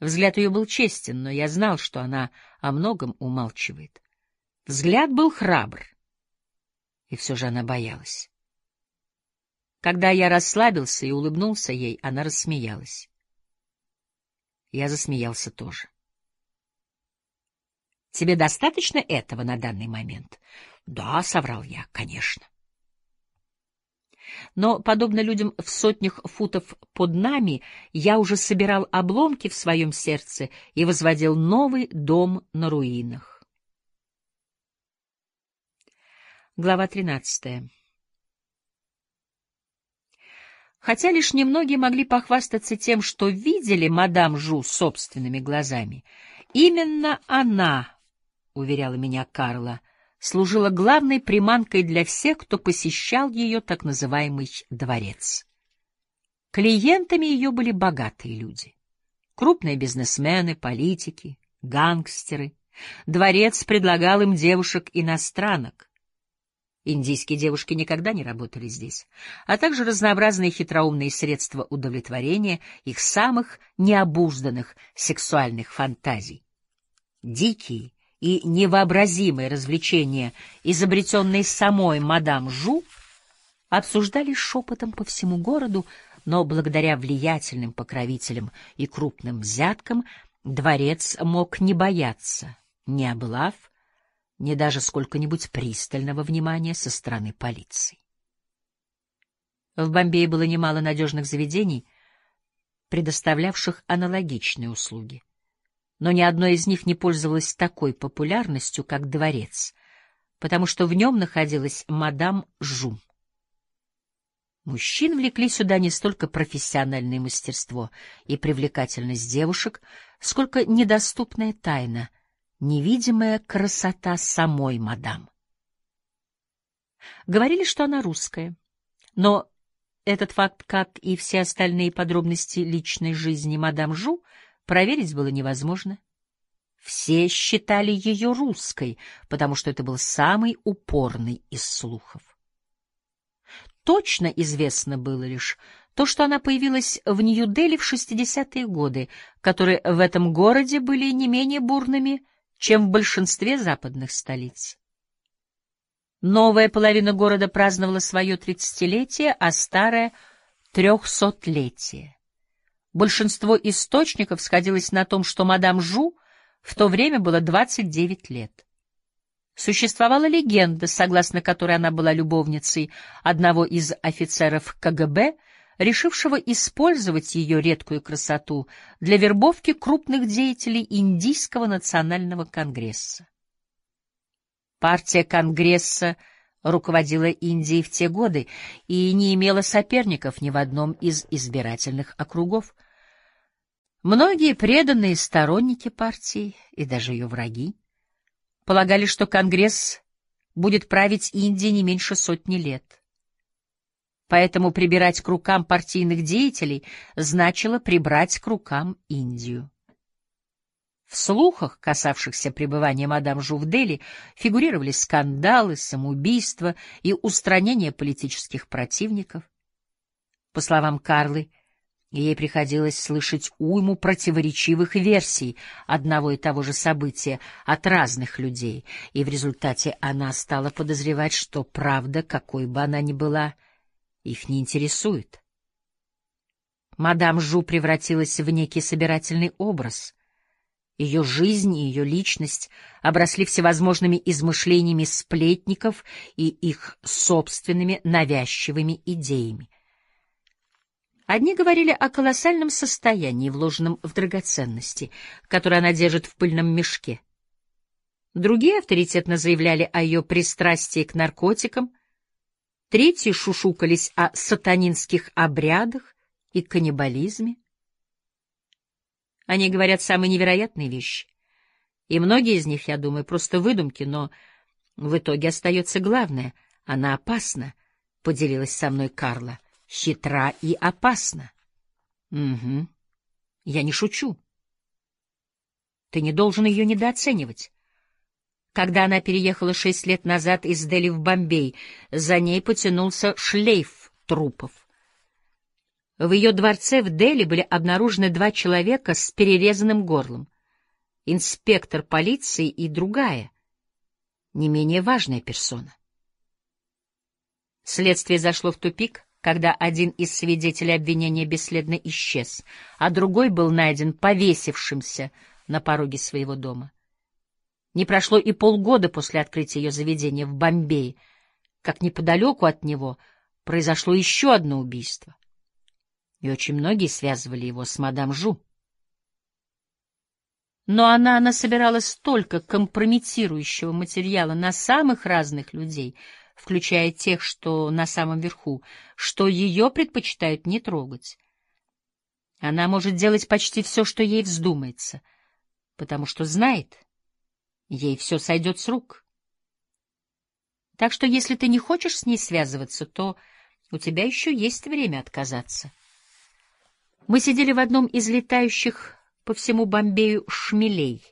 Взгляд ее был честен, но я знал, что она о многом умалчивает. Взгляд был храбр, и все же она боялась. Когда я расслабился и улыбнулся ей, она рассмеялась. Я засмеялся тоже. Тебе достаточно этого на данный момент? Да, соврал я, конечно. Но, подобно людям в сотнях футов под нами, я уже собирал обломки в своем сердце и возводил новый дом на руинах. Глава тринадцатая. Хотя лишь немногие могли похвастаться тем, что видели мадам Жу собственными глазами, именно она уверяла меня Карла, служила главной приманкой для всех, кто посещал ее так называемый дворец. Клиентами ее были богатые люди. Крупные бизнесмены, политики, гангстеры. Дворец предлагал им девушек-иностранок. Индийские девушки никогда не работали здесь, а также разнообразные хитроумные средства удовлетворения их самых необузданных сексуальных фантазий. Дикие, и невообразимые развлечения, изобретенные самой мадам Жу, обсуждались шепотом по всему городу, но благодаря влиятельным покровителям и крупным взяткам дворец мог не бояться ни облав, ни даже сколько-нибудь пристального внимания со стороны полиции. В Бомбее было немало надежных заведений, предоставлявших аналогичные услуги но ни одно из них не пользовалось такой популярностью, как дворец, потому что в нем находилась мадам Жу. Мужчин влекли сюда не столько профессиональное мастерство и привлекательность девушек, сколько недоступная тайна, невидимая красота самой мадам. Говорили, что она русская, но этот факт, как и все остальные подробности личной жизни мадам Жу, — проверить было невозможно. Все считали ее русской, потому что это был самый упорный из слухов. Точно известно было лишь то, что она появилась в Нью-Дели в 60-е годы, которые в этом городе были не менее бурными, чем в большинстве западных столиц. Новая половина города праздновала свое тридцатилетие, а старая — трехсотлетие. Большинство источников сходилось на том, что мадам Жу в то время было 29 лет. Существовала легенда, согласно которой она была любовницей одного из офицеров КГБ, решившего использовать ее редкую красоту для вербовки крупных деятелей Индийского национального конгресса. Партия Конгресса руководила Индией в те годы и не имела соперников ни в одном из избирательных округов. Многие преданные сторонники партии и даже ее враги полагали, что Конгресс будет править Индией не меньше сотни лет. Поэтому прибирать к рукам партийных деятелей значило прибрать к рукам Индию. В слухах, касавшихся пребывания мадам Жу в Дели, фигурировали скандалы, самоубийства и устранение политических противников. По словам Карлы, ей приходилось слышать уйму противоречивых версий одного и того же события от разных людей, и в результате она стала подозревать, что правда, какой бы она ни была, их не интересует. Мадам Жу превратилась в некий собирательный образ — ее жизнь и ее личность обросли всевозможными измышлениями сплетников и их собственными навязчивыми идеями. Одни говорили о колоссальном состоянии, вложенном в драгоценности, которое она держит в пыльном мешке. Другие авторитетно заявляли о ее пристрастии к наркотикам, третьи шушукались о сатанинских обрядах и каннибализме. Они говорят самые невероятные вещи. И многие из них, я думаю, просто выдумки, но в итоге остается главное — она опасна, — поделилась со мной Карла. Хитра и опасна. Угу. Я не шучу. Ты не должен ее недооценивать. Когда она переехала шесть лет назад из Дели в Бомбей, за ней потянулся шлейф трупов. В ее дворце в Дели были обнаружены два человека с перерезанным горлом. Инспектор полиции и другая, не менее важная персона. Следствие зашло в тупик, когда один из свидетелей обвинения бесследно исчез, а другой был найден повесившимся на пороге своего дома. Не прошло и полгода после открытия ее заведения в Бомбее, как неподалеку от него произошло еще одно убийство — и очень многие связывали его с мадам Жу. Но она насобирала столько компрометирующего материала на самых разных людей, включая тех, что на самом верху, что ее предпочитают не трогать. Она может делать почти все, что ей вздумается, потому что знает, ей все сойдет с рук. Так что если ты не хочешь с ней связываться, то у тебя еще есть время отказаться. Мы сидели в одном из летающих по всему Бомбею шмелей,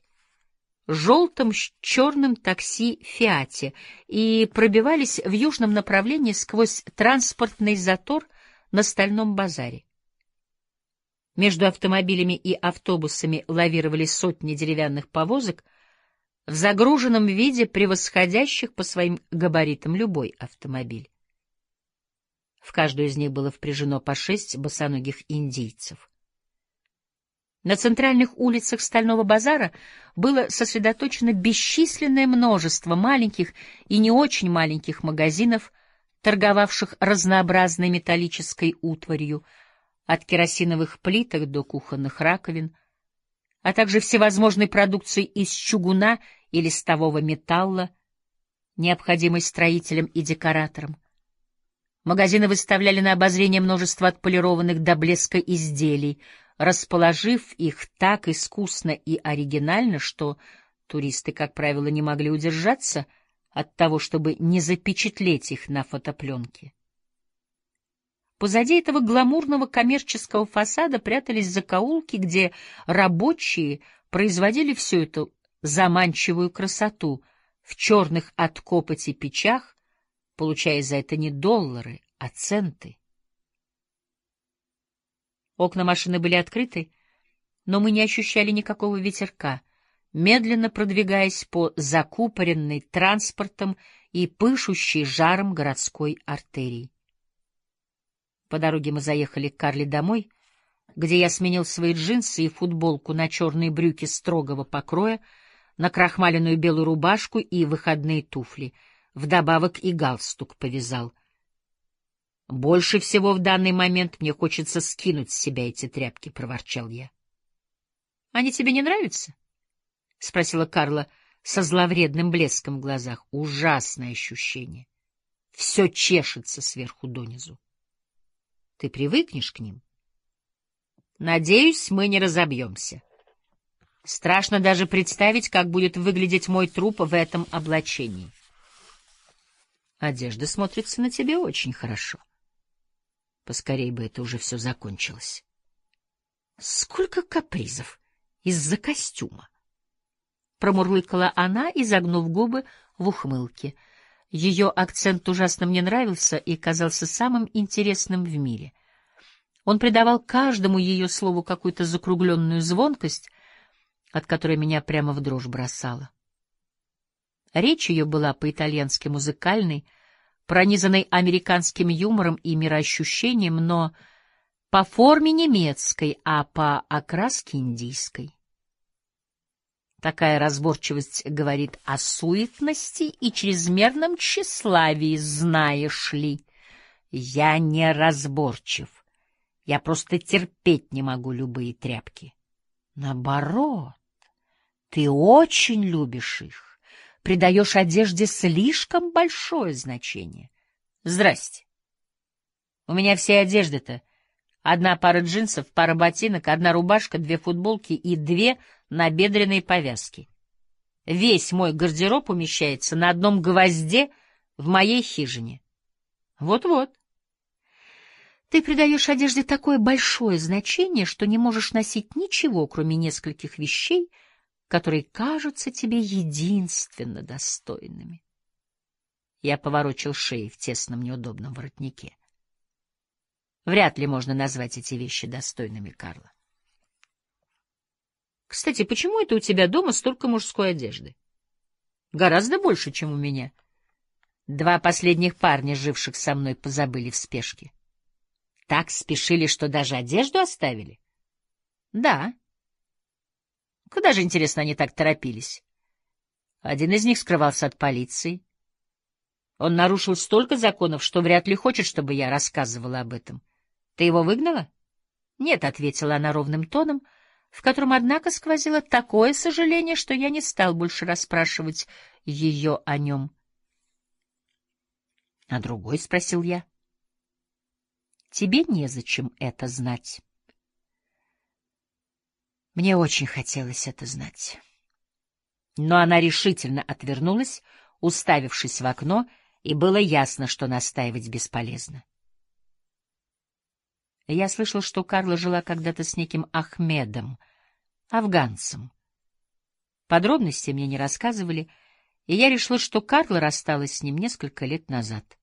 желтом с черным такси «Фиате» и пробивались в южном направлении сквозь транспортный затор на Стальном базаре. Между автомобилями и автобусами лавировали сотни деревянных повозок в загруженном виде, превосходящих по своим габаритам любой автомобиль. В каждую из них было впряжено по шесть босоногих индийцев. На центральных улицах Стального базара было сосредоточено бесчисленное множество маленьких и не очень маленьких магазинов, торговавших разнообразной металлической утварью, от керосиновых плиток до кухонных раковин, а также всевозможной продукцией из чугуна и листового металла, необходимой строителям и декораторам. Магазины выставляли на обозрение множество отполированных до блеска изделий, расположив их так искусно и оригинально, что туристы, как правило, не могли удержаться от того, чтобы не запечатлеть их на фотопленке. Позади этого гламурного коммерческого фасада прятались закоулки, где рабочие производили всю эту заманчивую красоту в черных от копоти печах, получая за это не доллары, а центы. Окна машины были открыты, но мы не ощущали никакого ветерка, медленно продвигаясь по закупоренной транспортом и пышущей жаром городской артерии. По дороге мы заехали к Карли домой, где я сменил свои джинсы и футболку на черные брюки строгого покроя, на крахмаленную белую рубашку и выходные туфли — вдобавок и галстук повязал. Больше всего в данный момент мне хочется скинуть с себя эти тряпки, — проворчал я. — Они тебе не нравятся? — спросила Карла со зловредным блеском в глазах. Ужасное ощущение. Все чешется сверху донизу. Ты привыкнешь к ним? Надеюсь, мы не разобьемся. Страшно даже представить, как будет выглядеть мой труп в этом облачении. — Одежда смотрится на тебе очень хорошо. Поскорей бы это уже все закончилось. Сколько капризов из-за костюма! Промурлыкала она, изогнув губы в ухмылке. Ее акцент ужасно мне нравился и казался самым интересным в мире. Он придавал каждому ее слову какую-то закругленную звонкость, от которой меня прямо в дрожь бросала. Речь ее была по-итальянски музыкальной, пронизанной американским юмором и мироощущением, но по форме немецкой, а по окраске индийской. Такая разборчивость говорит о суетности и чрезмерном тщеславии, знаешь ли. Я не разборчив. Я просто терпеть не могу любые тряпки. Наоборот, ты очень любишь их придаешь одежде слишком большое значение. Здрасте. У меня все одежды-то. Одна пара джинсов, пара ботинок, одна рубашка, две футболки и две набедренные повязки. Весь мой гардероб умещается на одном гвозде в моей хижине. Вот-вот. Ты придаешь одежде такое большое значение, что не можешь носить ничего, кроме нескольких вещей — которые кажутся тебе единственно достойными. Я поворочил шеи в тесном неудобном воротнике. Вряд ли можно назвать эти вещи достойными Карла. Кстати, почему это у тебя дома столько мужской одежды? Гораздо больше, чем у меня. Два последних парня, живших со мной, позабыли в спешке. Так спешили, что даже одежду оставили? Да. Куда же, интересно, они так торопились? Один из них скрывался от полиции. Он нарушил столько законов, что вряд ли хочет, чтобы я рассказывала об этом. Ты его выгнала? Нет, — ответила она ровным тоном, в котором, однако, сквозило такое сожаление, что я не стал больше расспрашивать ее о нем. — А другой? — спросил я. — Тебе незачем это знать. Мне очень хотелось это знать. Но она решительно отвернулась, уставившись в окно, и было ясно, что настаивать бесполезно. Я слышал, что Карла жила когда-то с неким Ахмедом, афганцем. Подробности мне не рассказывали, и я решил, что Карла рассталась с ним несколько лет назад.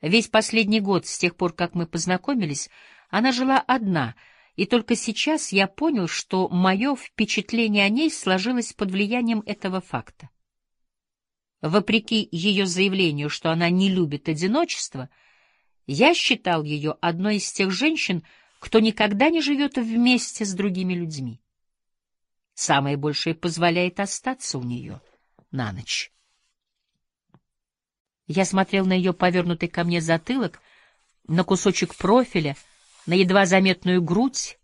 Весь последний год, с тех пор, как мы познакомились, она жила одна — и только сейчас я понял, что мое впечатление о ней сложилось под влиянием этого факта. Вопреки ее заявлению, что она не любит одиночество, я считал ее одной из тех женщин, кто никогда не живет вместе с другими людьми. Самое большее позволяет остаться у нее на ночь. Я смотрел на ее повернутый ко мне затылок, на кусочек профиля — на едва заметную грудь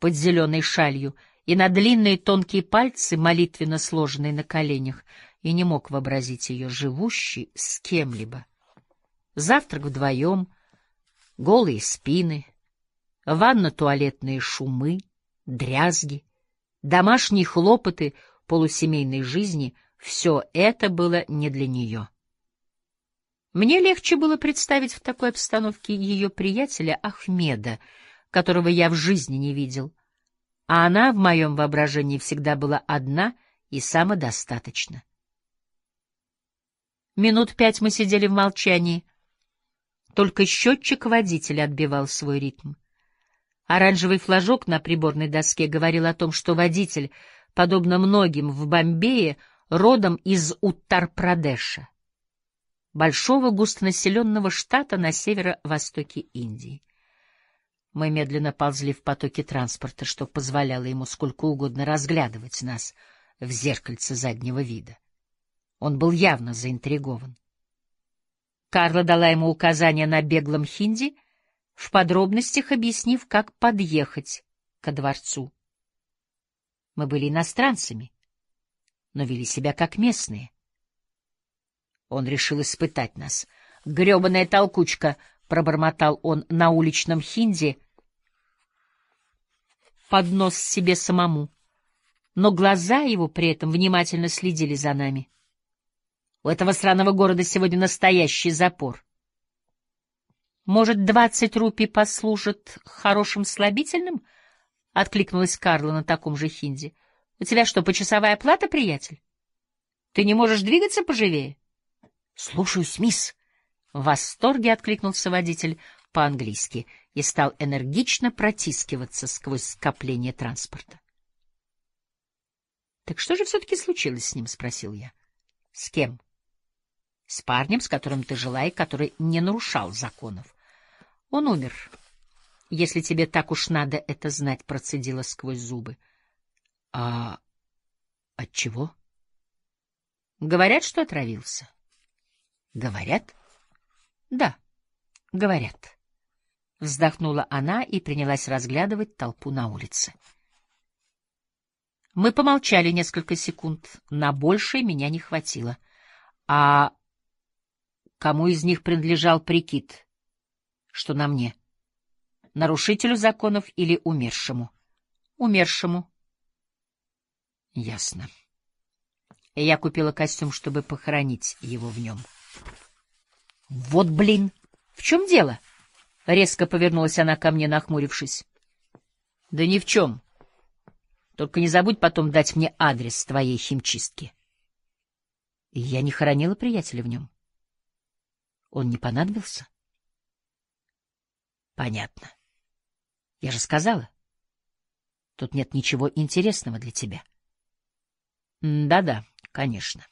под зеленой шалью и на длинные тонкие пальцы, молитвенно сложенные на коленях, и не мог вообразить ее живущей с кем-либо. Завтрак вдвоем, голые спины, ванно-туалетные шумы, дрязги, домашние хлопоты полусемейной жизни — все это было не для нее. Мне легче было представить в такой обстановке ее приятеля Ахмеда, которого я в жизни не видел, а она в моем воображении всегда была одна и самодостаточна. Минут пять мы сидели в молчании. Только счетчик водителя отбивал свой ритм. Оранжевый флажок на приборной доске говорил о том, что водитель, подобно многим в Бомбее, родом из Уттар-Прадеша большого густонаселенного штата на северо-востоке Индии. Мы медленно ползли в потоке транспорта, что позволяло ему сколько угодно разглядывать нас в зеркальце заднего вида. Он был явно заинтригован. Карла дала ему указания на беглом хинди, в подробностях объяснив, как подъехать ко дворцу. Мы были иностранцами, но вели себя как местные — он решил испытать нас. Гребаная толкучка, — пробормотал он на уличном хинди, под нос себе самому. Но глаза его при этом внимательно следили за нами. У этого сраного города сегодня настоящий запор. Может, двадцать рупий послужат хорошим слабительным? — откликнулась Карла на таком же хинди. — У тебя что, почасовая плата, приятель? Ты не можешь двигаться поживее? — Слушаюсь, мисс. В восторге откликнулся водитель по-английски и стал энергично протискиваться сквозь скопление транспорта. — Так что же все-таки случилось с ним? — спросил я. — С кем? — С парнем, с которым ты жила и который не нарушал законов. Он умер. Если тебе так уж надо это знать, процедила сквозь зубы. — А от чего? — Говорят, что отравился. — Говорят? — Да, говорят. Вздохнула она и принялась разглядывать толпу на улице. Мы помолчали несколько секунд. На большее меня не хватило. А кому из них принадлежал прикид? Что на мне? Нарушителю законов или умершему? Умершему. Ясно. Я купила костюм, чтобы похоронить его в нем. Вот блин! В чем дело? Резко повернулась она ко мне, нахмурившись. Да ни в чем. Только не забудь потом дать мне адрес твоей химчистки. Я не хоронила приятеля в нем. Он не понадобился? Понятно. Я же сказала. Тут нет ничего интересного для тебя. Да-да, конечно.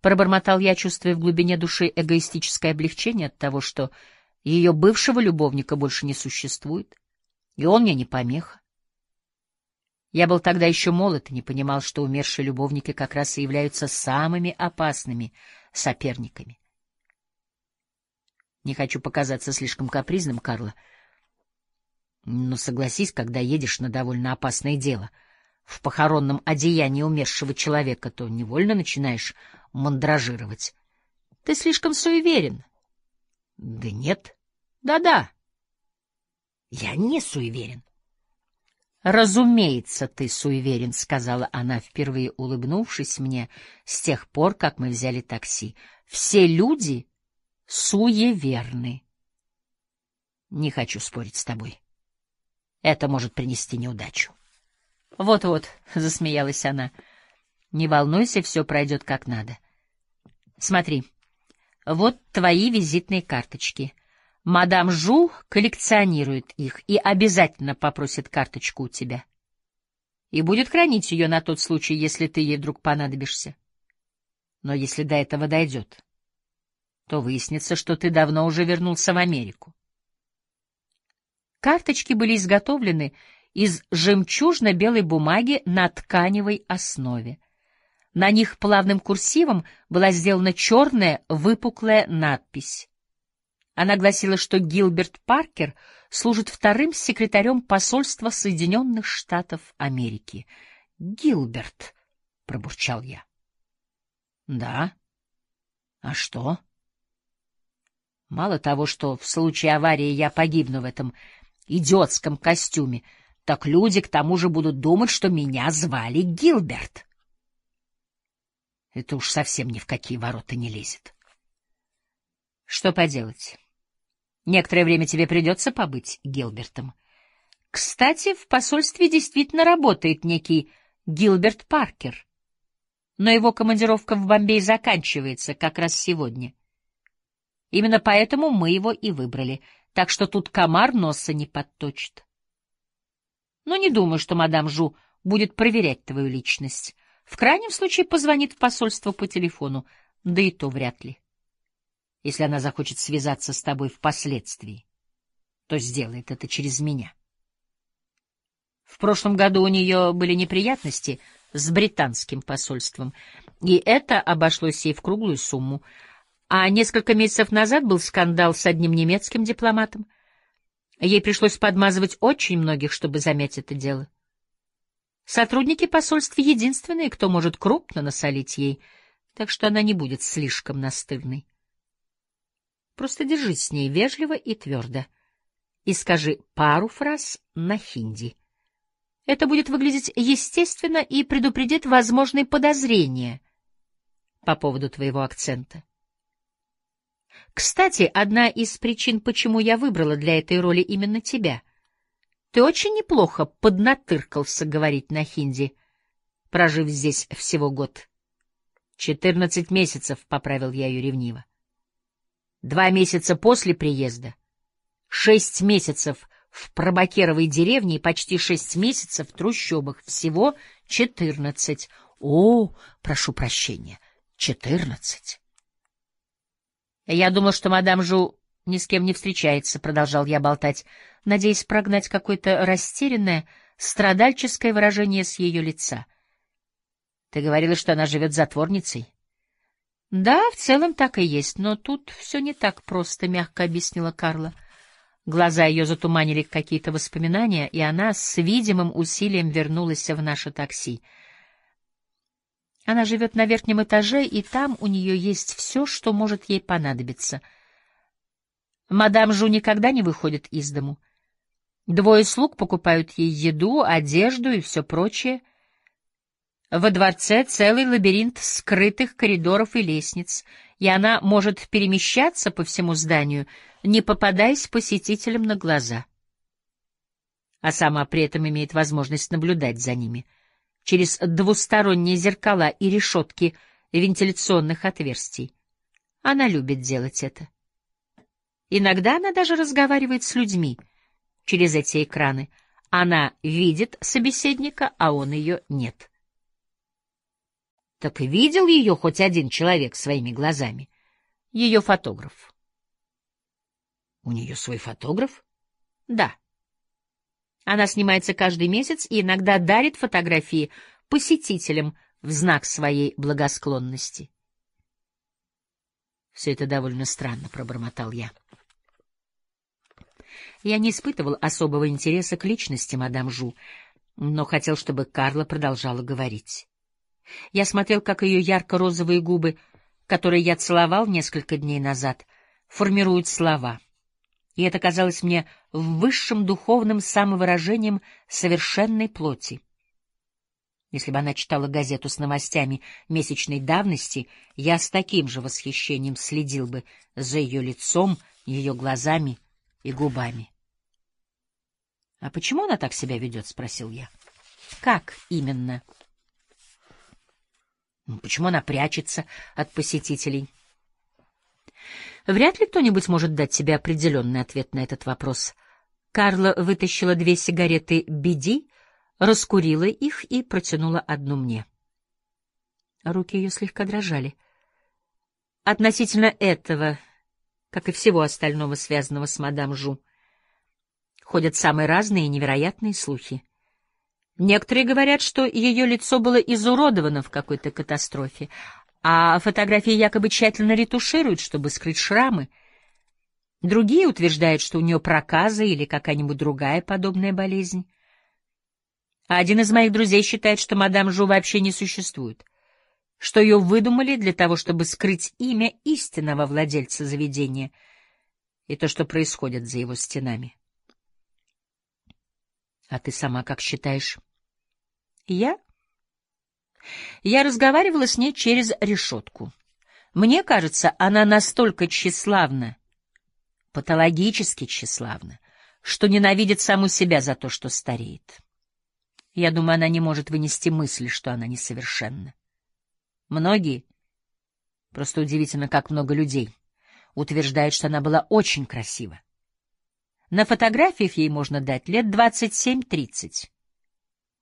Пробормотал я, чувствуя в глубине души эгоистическое облегчение от того, что ее бывшего любовника больше не существует, и он мне не помеха. Я был тогда еще молод и не понимал, что умершие любовники как раз и являются самыми опасными соперниками. Не хочу показаться слишком капризным, Карла, но согласись, когда едешь на довольно опасное дело в похоронном одеянии умершего человека, то невольно начинаешь мандражировать. Ты слишком суеверен. Да нет. Да-да. Я не суеверен. «Разумеется, ты суеверен», — сказала она, впервые улыбнувшись мне с тех пор, как мы взяли такси. «Все люди суеверны». «Не хочу спорить с тобой. Это может принести неудачу». «Вот-вот», — засмеялась она, — «не волнуйся, все пройдет как надо. Смотри, вот твои визитные карточки». Мадам Жу коллекционирует их и обязательно попросит карточку у тебя. И будет хранить ее на тот случай, если ты ей вдруг понадобишься. Но если до этого дойдет, то выяснится, что ты давно уже вернулся в Америку. Карточки были изготовлены из жемчужно-белой бумаги на тканевой основе. На них плавным курсивом была сделана черная выпуклая надпись она гласила, что Гилберт Паркер служит вторым секретарем посольства Соединенных Штатов Америки. «Гилберт», — пробурчал я. «Да? А что?» «Мало того, что в случае аварии я погибну в этом идиотском костюме, так люди к тому же будут думать, что меня звали Гилберт». Это уж совсем ни в какие ворота не лезет. Что поделать? Некоторое время тебе придется побыть Гилбертом. Кстати, в посольстве действительно работает некий Гилберт Паркер. Но его командировка в Бомбей заканчивается как раз сегодня. Именно поэтому мы его и выбрали, так что тут комар носа не подточит. Но не думаю, что мадам Жу будет проверять твою личность. В крайнем случае позвонит в посольство по телефону, да и то вряд ли. Если она захочет связаться с тобой впоследствии, то сделает это через меня. В прошлом году у нее были неприятности с британским посольством, и это обошлось ей в круглую сумму. А несколько месяцев назад был скандал с одним немецким дипломатом. Ей пришлось подмазывать очень многих, чтобы замять это дело. Сотрудники посольств — единственные, кто может крупно насолить ей, так что она не будет слишком настырной. Просто держись с ней вежливо и твердо. И скажи пару фраз на хинди. Это будет выглядеть естественно и предупредит возможные подозрения по поводу твоего акцента. Кстати, одна из причин, почему я выбрала для этой роли именно тебя. Ты очень неплохо поднатыркался говорить на хинди, прожив здесь всего год. Четырнадцать месяцев, — поправил я ее ревниво. Два месяца после приезда, шесть месяцев в Пробакеровой деревне и почти шесть месяцев в трущобах. Всего четырнадцать. О, прошу прощения, четырнадцать. Я думал, что мадам Жу ни с кем не встречается, — продолжал я болтать, надеясь прогнать какое-то растерянное, страдальческое выражение с ее лица. Ты говорила, что она живет затворницей. — Да, в целом так и есть, но тут все не так просто, — мягко объяснила Карла. Глаза ее затуманили какие-то воспоминания, и она с видимым усилием вернулась в наше такси. Она живет на верхнем этаже, и там у нее есть все, что может ей понадобиться. Мадам Жу никогда не выходит из дому. Двое слуг покупают ей еду, одежду и все прочее. Во дворце целый лабиринт скрытых коридоров и лестниц, и она может перемещаться по всему зданию, не попадаясь посетителям на глаза. А сама при этом имеет возможность наблюдать за ними — через двусторонние зеркала и решетки вентиляционных отверстий. Она любит делать это. Иногда она даже разговаривает с людьми через эти экраны. Она видит собеседника, а он ее нет. Так видел ее хоть один человек своими глазами? Ее фотограф. У нее свой фотограф? Да. Она снимается каждый месяц и иногда дарит фотографии посетителям в знак своей благосклонности. Все это довольно странно, пробормотал я. Я не испытывал особого интереса к личности мадам Жу, но хотел, чтобы Карла продолжала говорить. Я смотрел, как ее ярко-розовые губы, которые я целовал несколько дней назад, формируют слова — и это казалось мне высшим духовным самовыражением совершенной плоти. Если бы она читала газету с новостями месячной давности, я с таким же восхищением следил бы за ее лицом, ее глазами и губами. — А почему она так себя ведет? — спросил я. — Как именно? — Почему она прячется от посетителей? Вряд ли кто-нибудь может дать тебе определенный ответ на этот вопрос. Карла вытащила две сигареты «Биди», раскурила их и протянула одну мне. Руки ее слегка дрожали. Относительно этого, как и всего остального, связанного с мадам Жу, ходят самые разные и невероятные слухи. Некоторые говорят, что ее лицо было изуродовано в какой-то катастрофе, а фотографии якобы тщательно ретушируют, чтобы скрыть шрамы. Другие утверждают, что у нее проказа или какая-нибудь другая подобная болезнь. А один из моих друзей считает, что мадам Жу вообще не существует, что ее выдумали для того, чтобы скрыть имя истинного владельца заведения и то, что происходит за его стенами. А ты сама как считаешь? Я? Я разговаривала с ней через решетку. Мне кажется, она настолько тщеславна, патологически тщеславна, что ненавидит саму себя за то, что стареет. Я думаю, она не может вынести мысли, что она несовершенна. Многие, просто удивительно, как много людей, утверждают, что она была очень красива. На фотографиях ей можно дать лет двадцать семь-тридцать.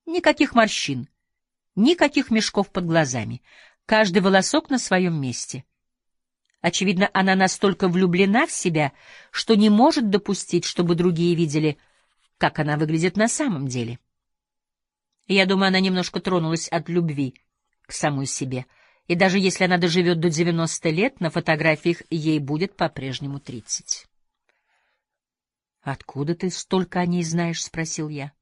Никаких морщин, Никаких мешков под глазами. Каждый волосок на своем месте. Очевидно, она настолько влюблена в себя, что не может допустить, чтобы другие видели, как она выглядит на самом деле. Я думаю, она немножко тронулась от любви к самой себе. И даже если она доживет до 90 лет, на фотографиях ей будет по-прежнему 30. «Откуда ты столько о ней знаешь?» — спросил я.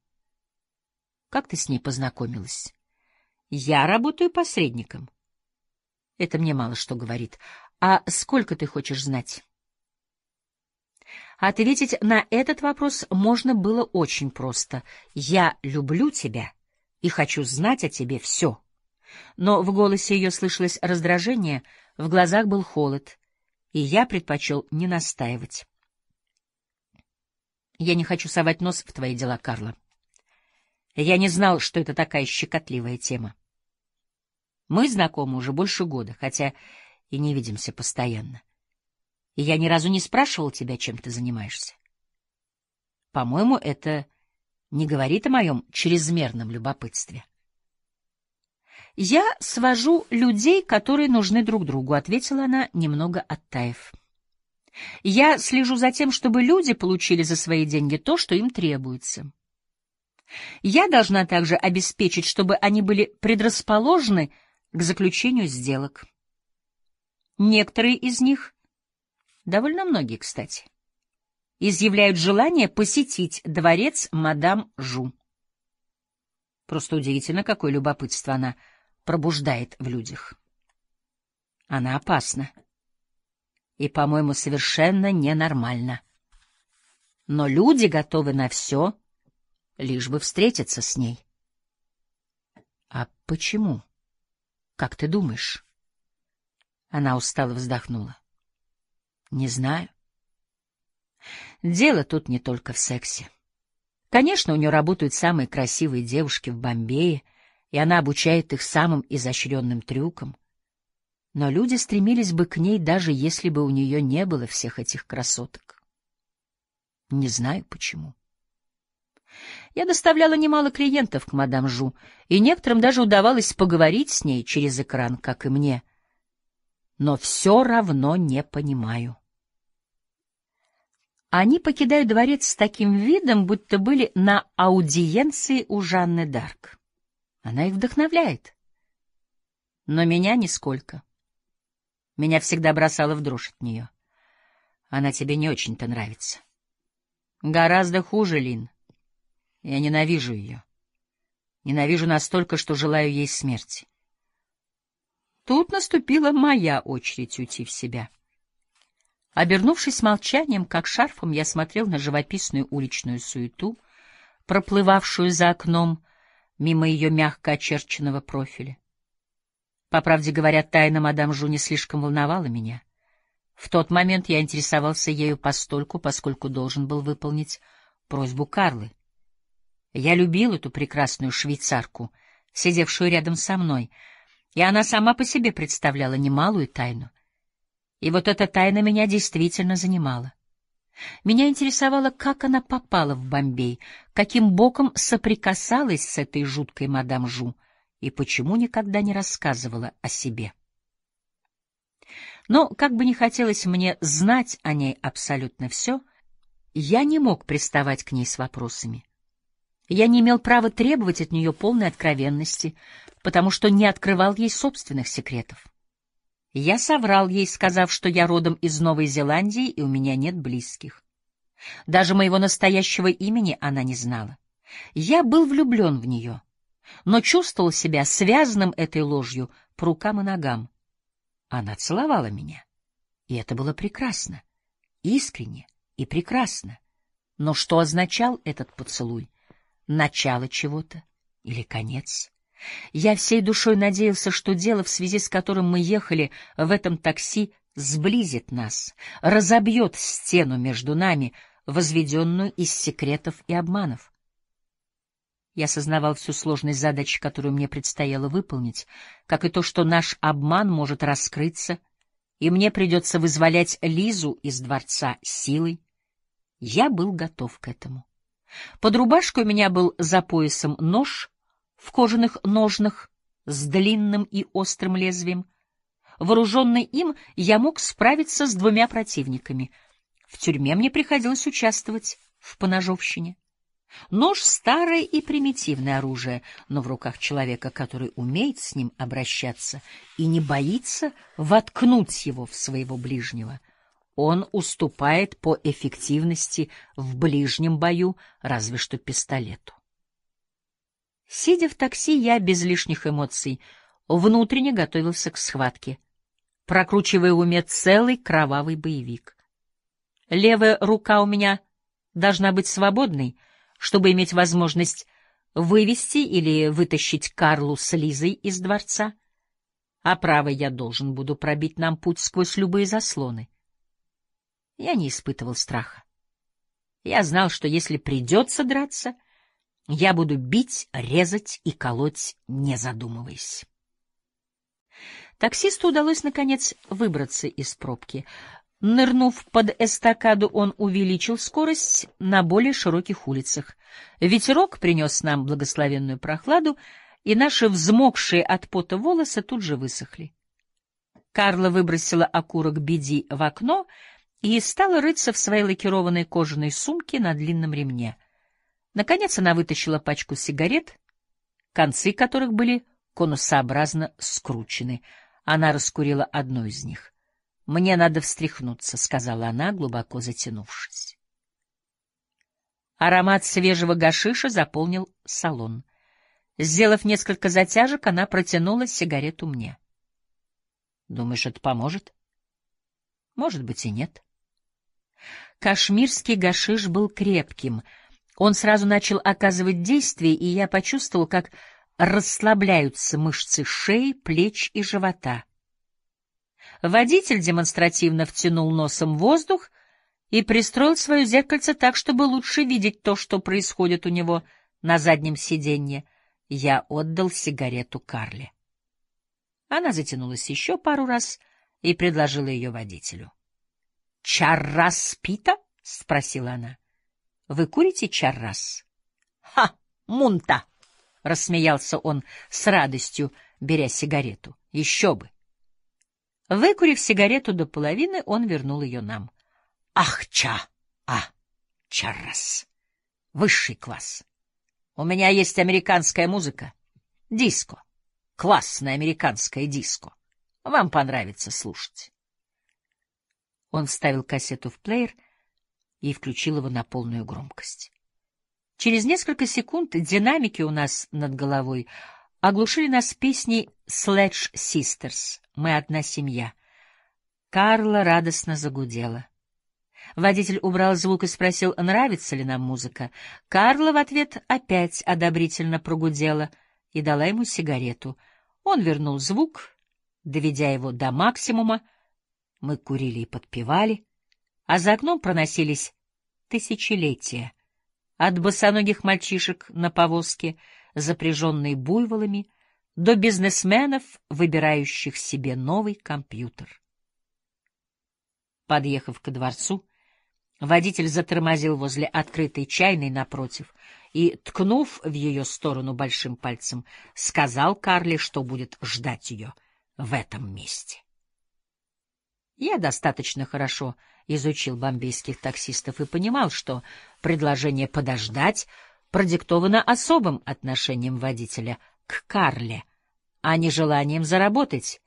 «Как ты с ней познакомилась?» Я работаю посредником. Это мне мало что говорит. А сколько ты хочешь знать? Ответить на этот вопрос можно было очень просто. Я люблю тебя и хочу знать о тебе все. Но в голосе ее слышалось раздражение, в глазах был холод. и я предпочел не настаивать. Я не хочу совать нос в твои дела, Карла. Я не знал, что это такая щекотливая тема. Мы знакомы уже больше года, хотя и не видимся постоянно. И я ни разу не спрашивал тебя, чем ты занимаешься. По-моему, это не говорит о моем чрезмерном любопытстве. «Я свожу людей, которые нужны друг другу», — ответила она, немного оттаив. «Я слежу за тем, чтобы люди получили за свои деньги то, что им требуется. Я должна также обеспечить, чтобы они были предрасположены к заключению сделок. Некоторые из них, довольно многие, кстати, изъявляют желание посетить дворец мадам Жу. Просто удивительно, какое любопытство она пробуждает в людях. Она опасна. И, по-моему, совершенно ненормальна. Но люди готовы на все, лишь бы встретиться с ней. А почему? Как ты думаешь? Она устало вздохнула. Не знаю. Дело тут не только в сексе. Конечно, у нее работают самые красивые девушки в Бомбее — и она обучает их самым изощренным трюкам. Но люди стремились бы к ней, даже если бы у нее не было всех этих красоток. Не знаю почему. Я доставляла немало клиентов к мадам Жу, и некоторым даже удавалось поговорить с ней через экран, как и мне. Но все равно не понимаю. Они покидают дворец с таким видом, будто были на аудиенции у Жанны Дарк. Она их вдохновляет. Но меня нисколько. Меня всегда бросало в дрожь от нее. Она тебе не очень-то нравится. Гораздо хуже, Лин. Я ненавижу ее. Ненавижу настолько, что желаю ей смерти. Тут наступила моя очередь уйти в себя. Обернувшись молчанием, как шарфом, я смотрел на живописную уличную суету, проплывавшую за окном, мимо ее мягко очерченного профиля. По правде говоря, тайна мадам Жу не слишком волновала меня. В тот момент я интересовался ею постольку, поскольку должен был выполнить просьбу Карлы. Я любил эту прекрасную швейцарку, сидевшую рядом со мной, и она сама по себе представляла немалую тайну. И вот эта тайна меня действительно занимала. Меня интересовало, как она попала в Бомбей, каким боком соприкасалась с этой жуткой мадам Жу и почему никогда не рассказывала о себе. Но, как бы ни хотелось мне знать о ней абсолютно все, я не мог приставать к ней с вопросами. Я не имел права требовать от нее полной откровенности, потому что не открывал ей собственных секретов. Я соврал ей, сказав, что я родом из Новой Зеландии и у меня нет близких. Даже моего настоящего имени она не знала. Я был влюблен в нее, но чувствовал себя связанным этой ложью по рукам и ногам. Она целовала меня, и это было прекрасно, искренне и прекрасно. Но что означал этот поцелуй? Начало чего-то или конец? Я всей душой надеялся, что дело, в связи с которым мы ехали в этом такси, сблизит нас, разобьет стену между нами, возведенную из секретов и обманов. Я осознавал всю сложность задачи, которую мне предстояло выполнить, как и то, что наш обман может раскрыться, и мне придется вызволять Лизу из дворца силой. Я был готов к этому. Под рубашкой у меня был за поясом нож — в кожаных ножнах с длинным и острым лезвием. Вооруженный им, я мог справиться с двумя противниками. В тюрьме мне приходилось участвовать в поножовщине. Нож — старое и примитивное оружие, но в руках человека, который умеет с ним обращаться и не боится воткнуть его в своего ближнего. Он уступает по эффективности в ближнем бою разве что пистолету. Сидя в такси, я без лишних эмоций внутренне готовился к схватке, прокручивая в уме целый кровавый боевик. Левая рука у меня должна быть свободной, чтобы иметь возможность вывести или вытащить Карлу с Лизой из дворца, а правой я должен буду пробить нам путь сквозь любые заслоны. Я не испытывал страха. Я знал, что если придется драться, я буду бить, резать и колоть, не задумываясь. Таксисту удалось, наконец, выбраться из пробки. Нырнув под эстакаду, он увеличил скорость на более широких улицах. Ветерок принес нам благословенную прохладу, и наши взмокшие от пота волосы тут же высохли. Карла выбросила окурок Биди в окно и стала рыться в своей лакированной кожаной сумке на длинном ремне. Наконец она вытащила пачку сигарет, концы которых были конусообразно скручены. Она раскурила одну из них. «Мне надо встряхнуться», — сказала она, глубоко затянувшись. Аромат свежего гашиша заполнил салон. Сделав несколько затяжек, она протянула сигарету мне. «Думаешь, это поможет?» «Может быть и нет». Кашмирский гашиш был крепким. Он сразу начал оказывать действие, и я почувствовал, как расслабляются мышцы шеи, плеч и живота. Водитель демонстративно втянул носом воздух и пристроил свое зеркальце так, чтобы лучше видеть то, что происходит у него на заднем сиденье. Я отдал сигарету Карле. Она затянулась еще пару раз и предложила ее водителю. — Чаррас пита? — спросила она. — Вы курите чаррас? — Ха! Мунта! — рассмеялся он с радостью, беря сигарету. — Еще бы! Выкурив сигарету до половины, он вернул ее нам. Ах, ча! А! Чаррас! Высший класс! У меня есть американская музыка. Диско. Классная американская диско. Вам понравится слушать. Он вставил кассету в плеер и включил его на полную громкость. Через несколько секунд динамики у нас над головой оглушили нас песней «Sledge Sisters» «Мы одна семья». Карла радостно загудела. Водитель убрал звук и спросил, нравится ли нам музыка. Карла в ответ опять одобрительно прогудела и дала ему сигарету. Он вернул звук, доведя его до максимума. Мы курили и подпевали, а за окном проносились тысячелетия. От босоногих мальчишек на повозке — запряженный буйволами, до бизнесменов, выбирающих себе новый компьютер. Подъехав к дворцу, водитель затормозил возле открытой чайной напротив и, ткнув в ее сторону большим пальцем, сказал Карли, что будет ждать ее в этом месте. Я достаточно хорошо изучил бомбейских таксистов и понимал, что предложение подождать — продиктовано особым отношением водителя к Карле, а не желанием заработать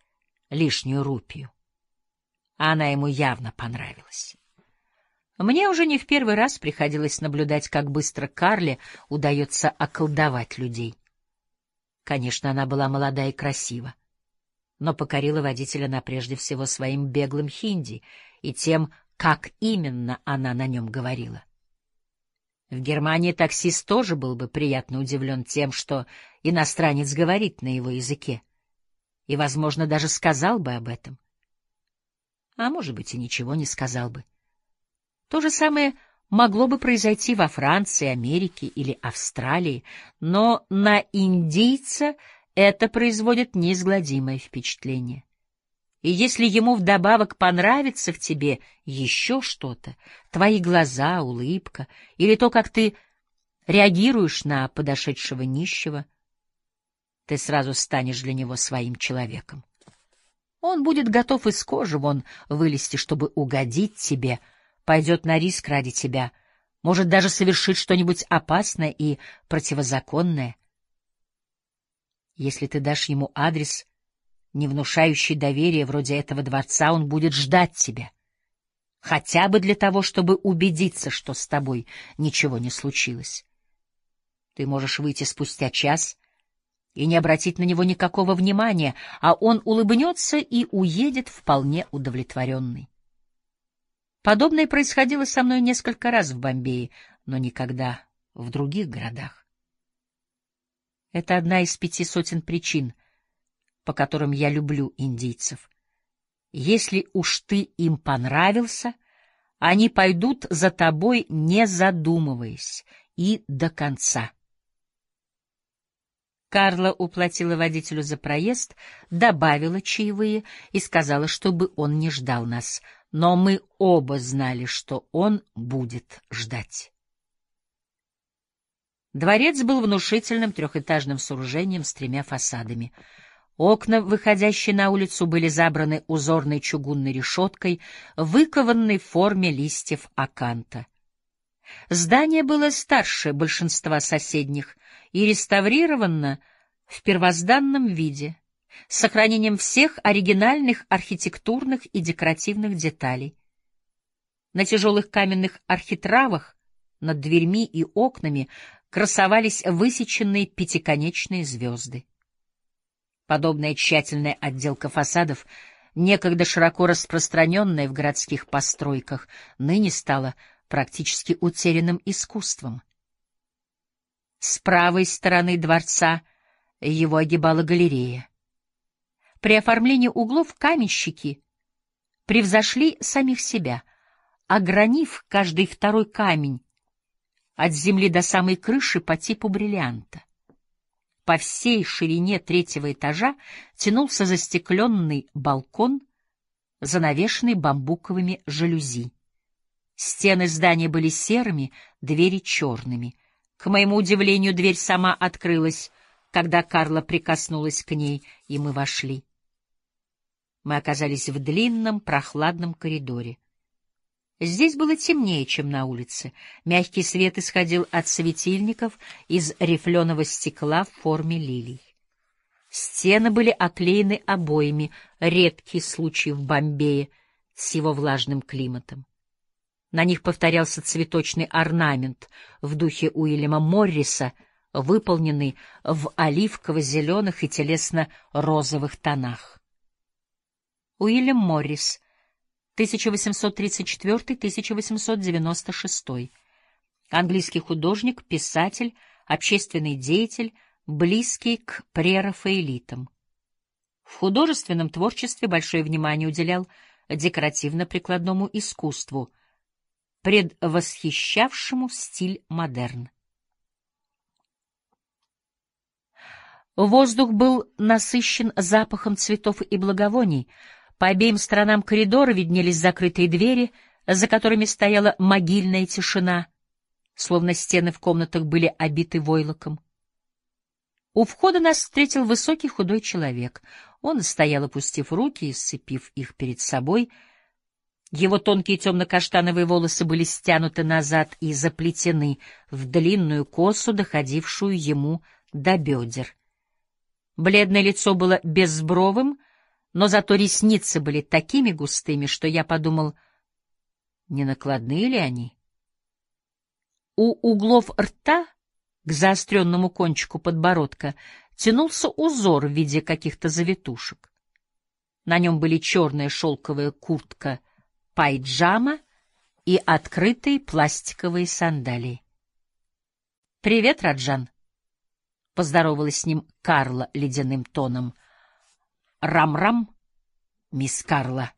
лишнюю рупию. Она ему явно понравилась. Мне уже не в первый раз приходилось наблюдать, как быстро Карле удается околдовать людей. Конечно, она была молода и красива, но покорила водителя на прежде всего своим беглым хинди и тем, как именно она на нем говорила. В Германии таксист тоже был бы приятно удивлен тем, что иностранец говорит на его языке, и, возможно, даже сказал бы об этом. А может быть, и ничего не сказал бы. То же самое могло бы произойти во Франции, Америке или Австралии, но на индийца это производит неизгладимое впечатление. И если ему вдобавок понравится в тебе еще что-то, твои глаза, улыбка или то, как ты реагируешь на подошедшего нищего, ты сразу станешь для него своим человеком. Он будет готов из кожи вон вылезти, чтобы угодить тебе, пойдет на риск ради тебя, может даже совершить что-нибудь опасное и противозаконное. Если ты дашь ему адрес — не внушающий доверия вроде этого дворца, он будет ждать тебя. Хотя бы для того, чтобы убедиться, что с тобой ничего не случилось. Ты можешь выйти спустя час и не обратить на него никакого внимания, а он улыбнется и уедет вполне удовлетворенный. Подобное происходило со мной несколько раз в Бомбее, но никогда в других городах. Это одна из пяти сотен причин — по которым я люблю индийцев. Если уж ты им понравился, Они пойдут за тобой, не задумываясь, и до конца. Карла уплатила водителю за проезд, добавила чаевые и сказала, чтобы он не ждал нас, но мы оба знали, что он будет ждать. Дворец был внушительным трехэтажным сооружением с тремя фасадами. Окна, выходящие на улицу, были забраны узорной чугунной решеткой, выкованной в форме листьев аканта. Здание было старше большинства соседних и реставрировано в первозданном виде, с сохранением всех оригинальных архитектурных и декоративных деталей. На тяжелых каменных архитравах над дверьми и окнами красовались высеченные пятиконечные звезды. Подобная тщательная отделка фасадов, некогда широко распространенная в городских постройках, ныне стала практически утерянным искусством. С правой стороны дворца его огибала галерея. При оформлении углов каменщики превзошли самих себя, огранив каждый второй камень от земли до самой крыши по типу бриллианта. По всей ширине третьего этажа тянулся застекленный балкон, занавешенный бамбуковыми жалюзи. Стены здания были серыми, двери черными. К моему удивлению, дверь сама открылась, когда Карла прикоснулась к ней, и мы вошли. Мы оказались в длинном прохладном коридоре. Здесь было темнее, чем на улице. Мягкий свет исходил от светильников из рифленого стекла в форме лилий. Стены были оклеены обоями, редкий случай в Бомбее с его влажным климатом. На них повторялся цветочный орнамент в духе Уильяма Морриса, выполненный в оливково-зеленых и телесно-розовых тонах. Уильям Моррис — 1834-1896. Английский художник, писатель, общественный деятель, близкий к прерафаэлитам. В художественном творчестве большое внимание уделял декоративно-прикладному искусству, предвосхищавшему стиль модерн. Воздух был насыщен запахом цветов и благовоний — по обеим сторонам коридора виднелись закрытые двери, за которыми стояла могильная тишина, словно стены в комнатах были обиты войлоком. У входа нас встретил высокий худой человек. Он стоял, опустив руки и сцепив их перед собой. Его тонкие темно-каштановые волосы были стянуты назад и заплетены в длинную косу, доходившую ему до бедер. Бледное лицо было безбровым, но зато ресницы были такими густыми, что я подумал, не накладные ли они? У углов рта к заостренному кончику подбородка тянулся узор в виде каких-то завитушек. На нем были черная шелковая куртка пайджама и открытые пластиковые сандалии. «Привет, Раджан!» — поздоровалась с ним Карла ледяным тоном — Рам-рам, мисс Карла.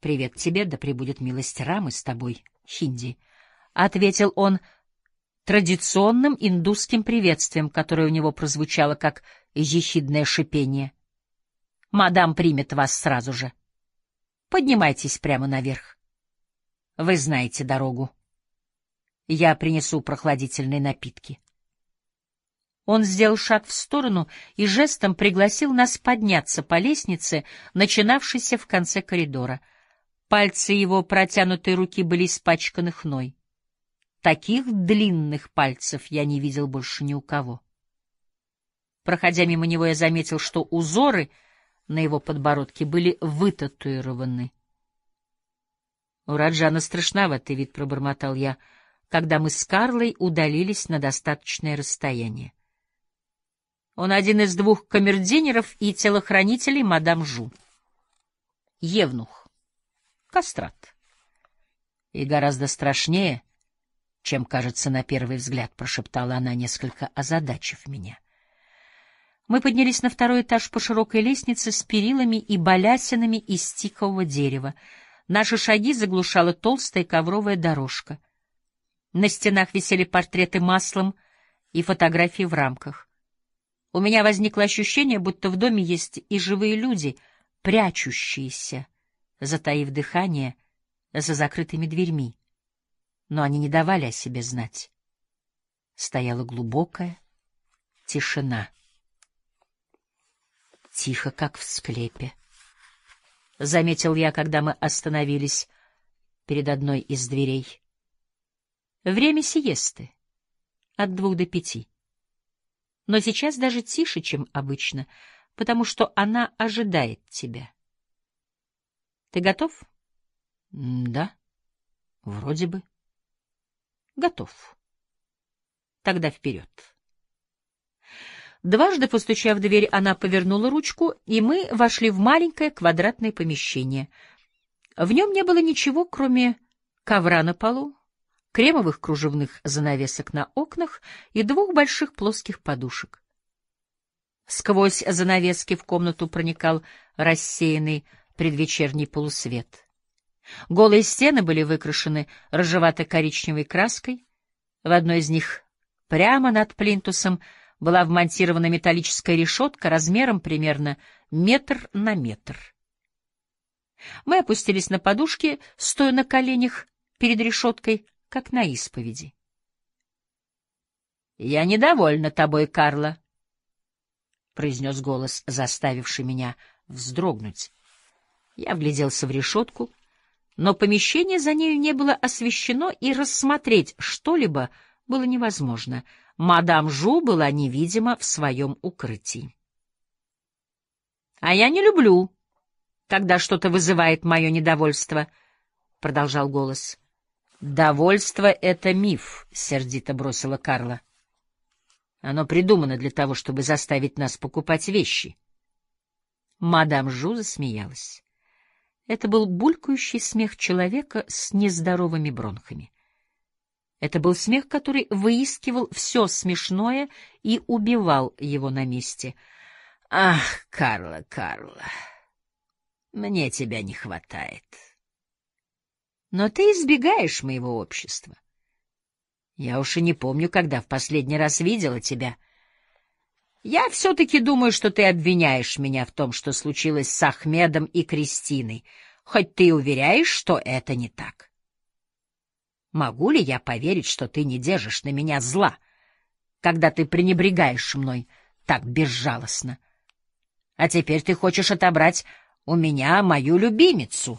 Привет тебе, да пребудет милость Рамы с тобой, Хинди, ответил он традиционным индусским приветствием, которое у него прозвучало как ехидное шипение. Мадам примет вас сразу же. Поднимайтесь прямо наверх. Вы знаете дорогу. Я принесу прохладительные напитки. Он сделал шаг в сторону и жестом пригласил нас подняться по лестнице, начинавшейся в конце коридора. Пальцы его протянутой руки были испачканы хной. Таких длинных пальцев я не видел больше ни у кого. Проходя мимо него, я заметил, что узоры на его подбородке были вытатуированы. — У Раджана страшноватый вид, — пробормотал я, когда мы с Карлой удалились на достаточное расстояние. Он один из двух камердинеров и телохранителей мадам Жу. Евнух. Кастрат. И гораздо страшнее, чем кажется на первый взгляд, прошептала она, несколько озадачив меня. Мы поднялись на второй этаж по широкой лестнице с перилами и балясинами из тикового дерева. Наши шаги заглушала толстая ковровая дорожка. На стенах висели портреты маслом и фотографии в рамках. У меня возникло ощущение, будто в доме есть и живые люди, прячущиеся, затаив дыхание, за закрытыми дверьми. Но они не давали о себе знать. Стояла глубокая тишина. Тихо, как в склепе. Заметил я, когда мы остановились перед одной из дверей. Время сиесты. От двух до пяти. Но сейчас даже тише, чем обычно, потому что она ожидает тебя. Ты готов? Да, вроде бы. Готов. Тогда вперед. Дважды постучав в дверь, она повернула ручку, и мы вошли в маленькое квадратное помещение. В нем не было ничего, кроме ковра на полу, кремовых кружевных занавесок на окнах и двух больших плоских подушек. Сквозь занавески в комнату проникал рассеянный предвечерний полусвет. Голые стены были выкрашены рыжевато-коричневой краской. В одной из них, прямо над плинтусом, была вмонтирована металлическая решетка размером примерно метр на метр. Мы опустились на подушки, стоя на коленях перед решеткой, как на исповеди. — Я недовольна тобой, Карла, — произнес голос, заставивший меня вздрогнуть. Я вгляделся в решетку, но помещение за нею не было освещено, и рассмотреть что-либо было невозможно — мадам Жу была невидима в своем укрытии. — А я не люблю, когда что-то вызывает мое недовольство, — продолжал голос. — Довольство — это миф, — сердито бросила Карла. Оно придумано для того, чтобы заставить нас покупать вещи. Мадам Жу засмеялась. Это был булькающий смех человека с нездоровыми бронхами. Это был смех, который выискивал все смешное и убивал его на месте. «Ах, Карла, Карла, мне тебя не хватает. Но ты избегаешь моего общества. Я уж и не помню, когда в последний раз видела тебя. Я все-таки думаю, что ты обвиняешь меня в том, что случилось с Ахмедом и Кристиной, хоть ты уверяешь, что это не так. Могу ли я поверить, что ты не держишь на меня зла, когда ты пренебрегаешь мной так безжалостно? А теперь ты хочешь отобрать у меня мою любимицу.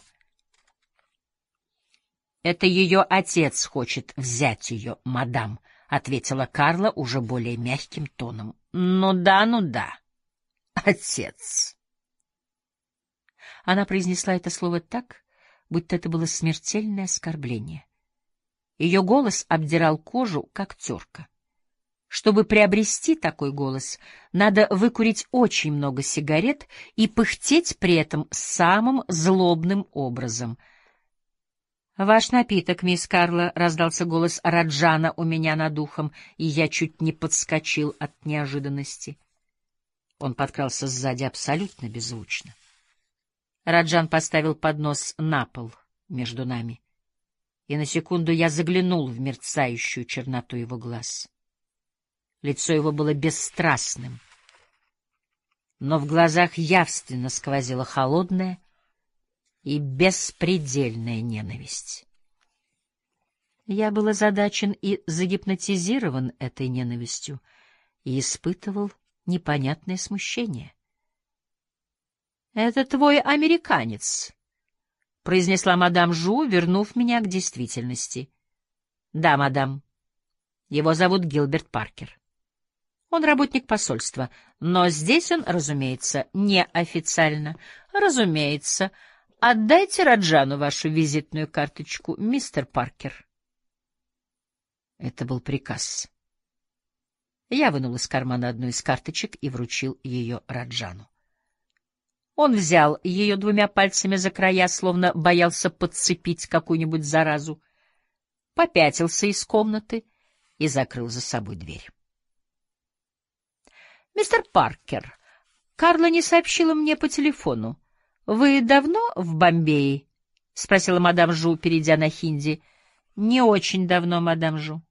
Это ее отец хочет взять ее, мадам, — ответила Карла уже более мягким тоном. — Ну да, ну да, отец. Она произнесла это слово так, будто это было смертельное оскорбление. Ее голос обдирал кожу, как терка. Чтобы приобрести такой голос, надо выкурить очень много сигарет и пыхтеть при этом самым злобным образом. «Ваш напиток, мисс Карла», — раздался голос Раджана у меня над ухом, и я чуть не подскочил от неожиданности. Он подкрался сзади абсолютно беззвучно. Раджан поставил поднос на пол между нами и на секунду я заглянул в мерцающую черноту его глаз. Лицо его было бесстрастным, но в глазах явственно сквозила холодная и беспредельная ненависть. Я был озадачен и загипнотизирован этой ненавистью и испытывал непонятное смущение. — Это твой американец, произнесла мадам Жу, вернув меня к действительности. — Да, мадам. Его зовут Гилберт Паркер. Он работник посольства, но здесь он, разумеется, неофициально. Разумеется. Отдайте Раджану вашу визитную карточку, мистер Паркер. Это был приказ. Я вынул из кармана одну из карточек и вручил ее Раджану. Он взял ее двумя пальцами за края, словно боялся подцепить какую-нибудь заразу, попятился из комнаты и закрыл за собой дверь. «Мистер Паркер, Карла не сообщила мне по телефону. Вы давно в Бомбее?» — спросила мадам Жу, перейдя на хинди. — Не очень давно, мадам Жу.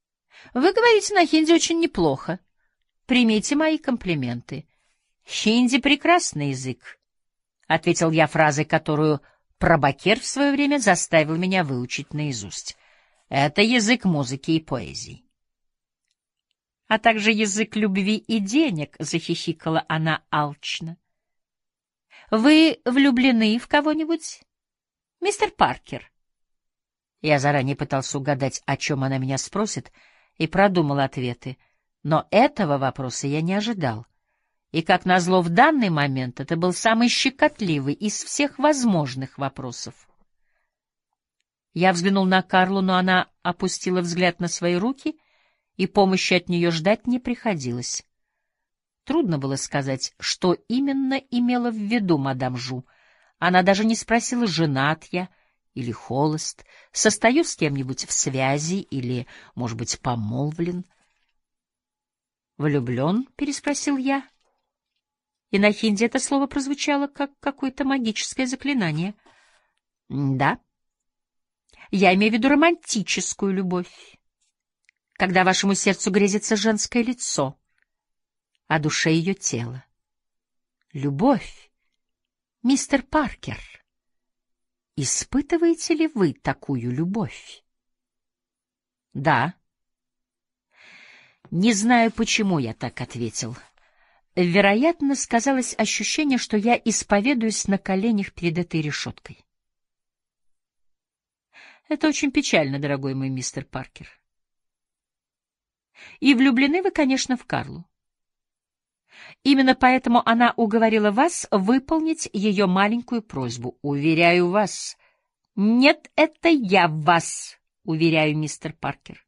— Вы говорите на хинди очень неплохо. Примите мои комплименты. Хинди — прекрасный язык, — ответил я фразой, которую Пробакер в свое время заставил меня выучить наизусть. Это язык музыки и поэзии. А также язык любви и денег, — захихикала она алчно. — Вы влюблены в кого-нибудь, мистер Паркер? Я заранее пытался угадать, о чем она меня спросит, и продумал ответы, но этого вопроса я не ожидал. И, как назло, в данный момент это был самый щекотливый из всех возможных вопросов. Я взглянул на Карлу, но она опустила взгляд на свои руки, и помощи от нее ждать не приходилось. Трудно было сказать, что именно имела в виду мадам Жу. Она даже не спросила, женат я или холост, состою с кем-нибудь в связи или, может быть, помолвлен. «Влюблен?» — переспросил я и на хинди это слово прозвучало как какое-то магическое заклинание. Да. Я имею в виду романтическую любовь, когда вашему сердцу грезится женское лицо, а душе ее тело. Любовь, мистер Паркер. Испытываете ли вы такую любовь? Да. Не знаю, почему я так ответил. — Вероятно, сказалось ощущение, что я исповедуюсь на коленях перед этой решеткой. Это очень печально, дорогой мой мистер Паркер. И влюблены вы, конечно, в Карлу. Именно поэтому она уговорила вас выполнить ее маленькую просьбу. Уверяю вас. Нет, это я вас, уверяю, мистер Паркер.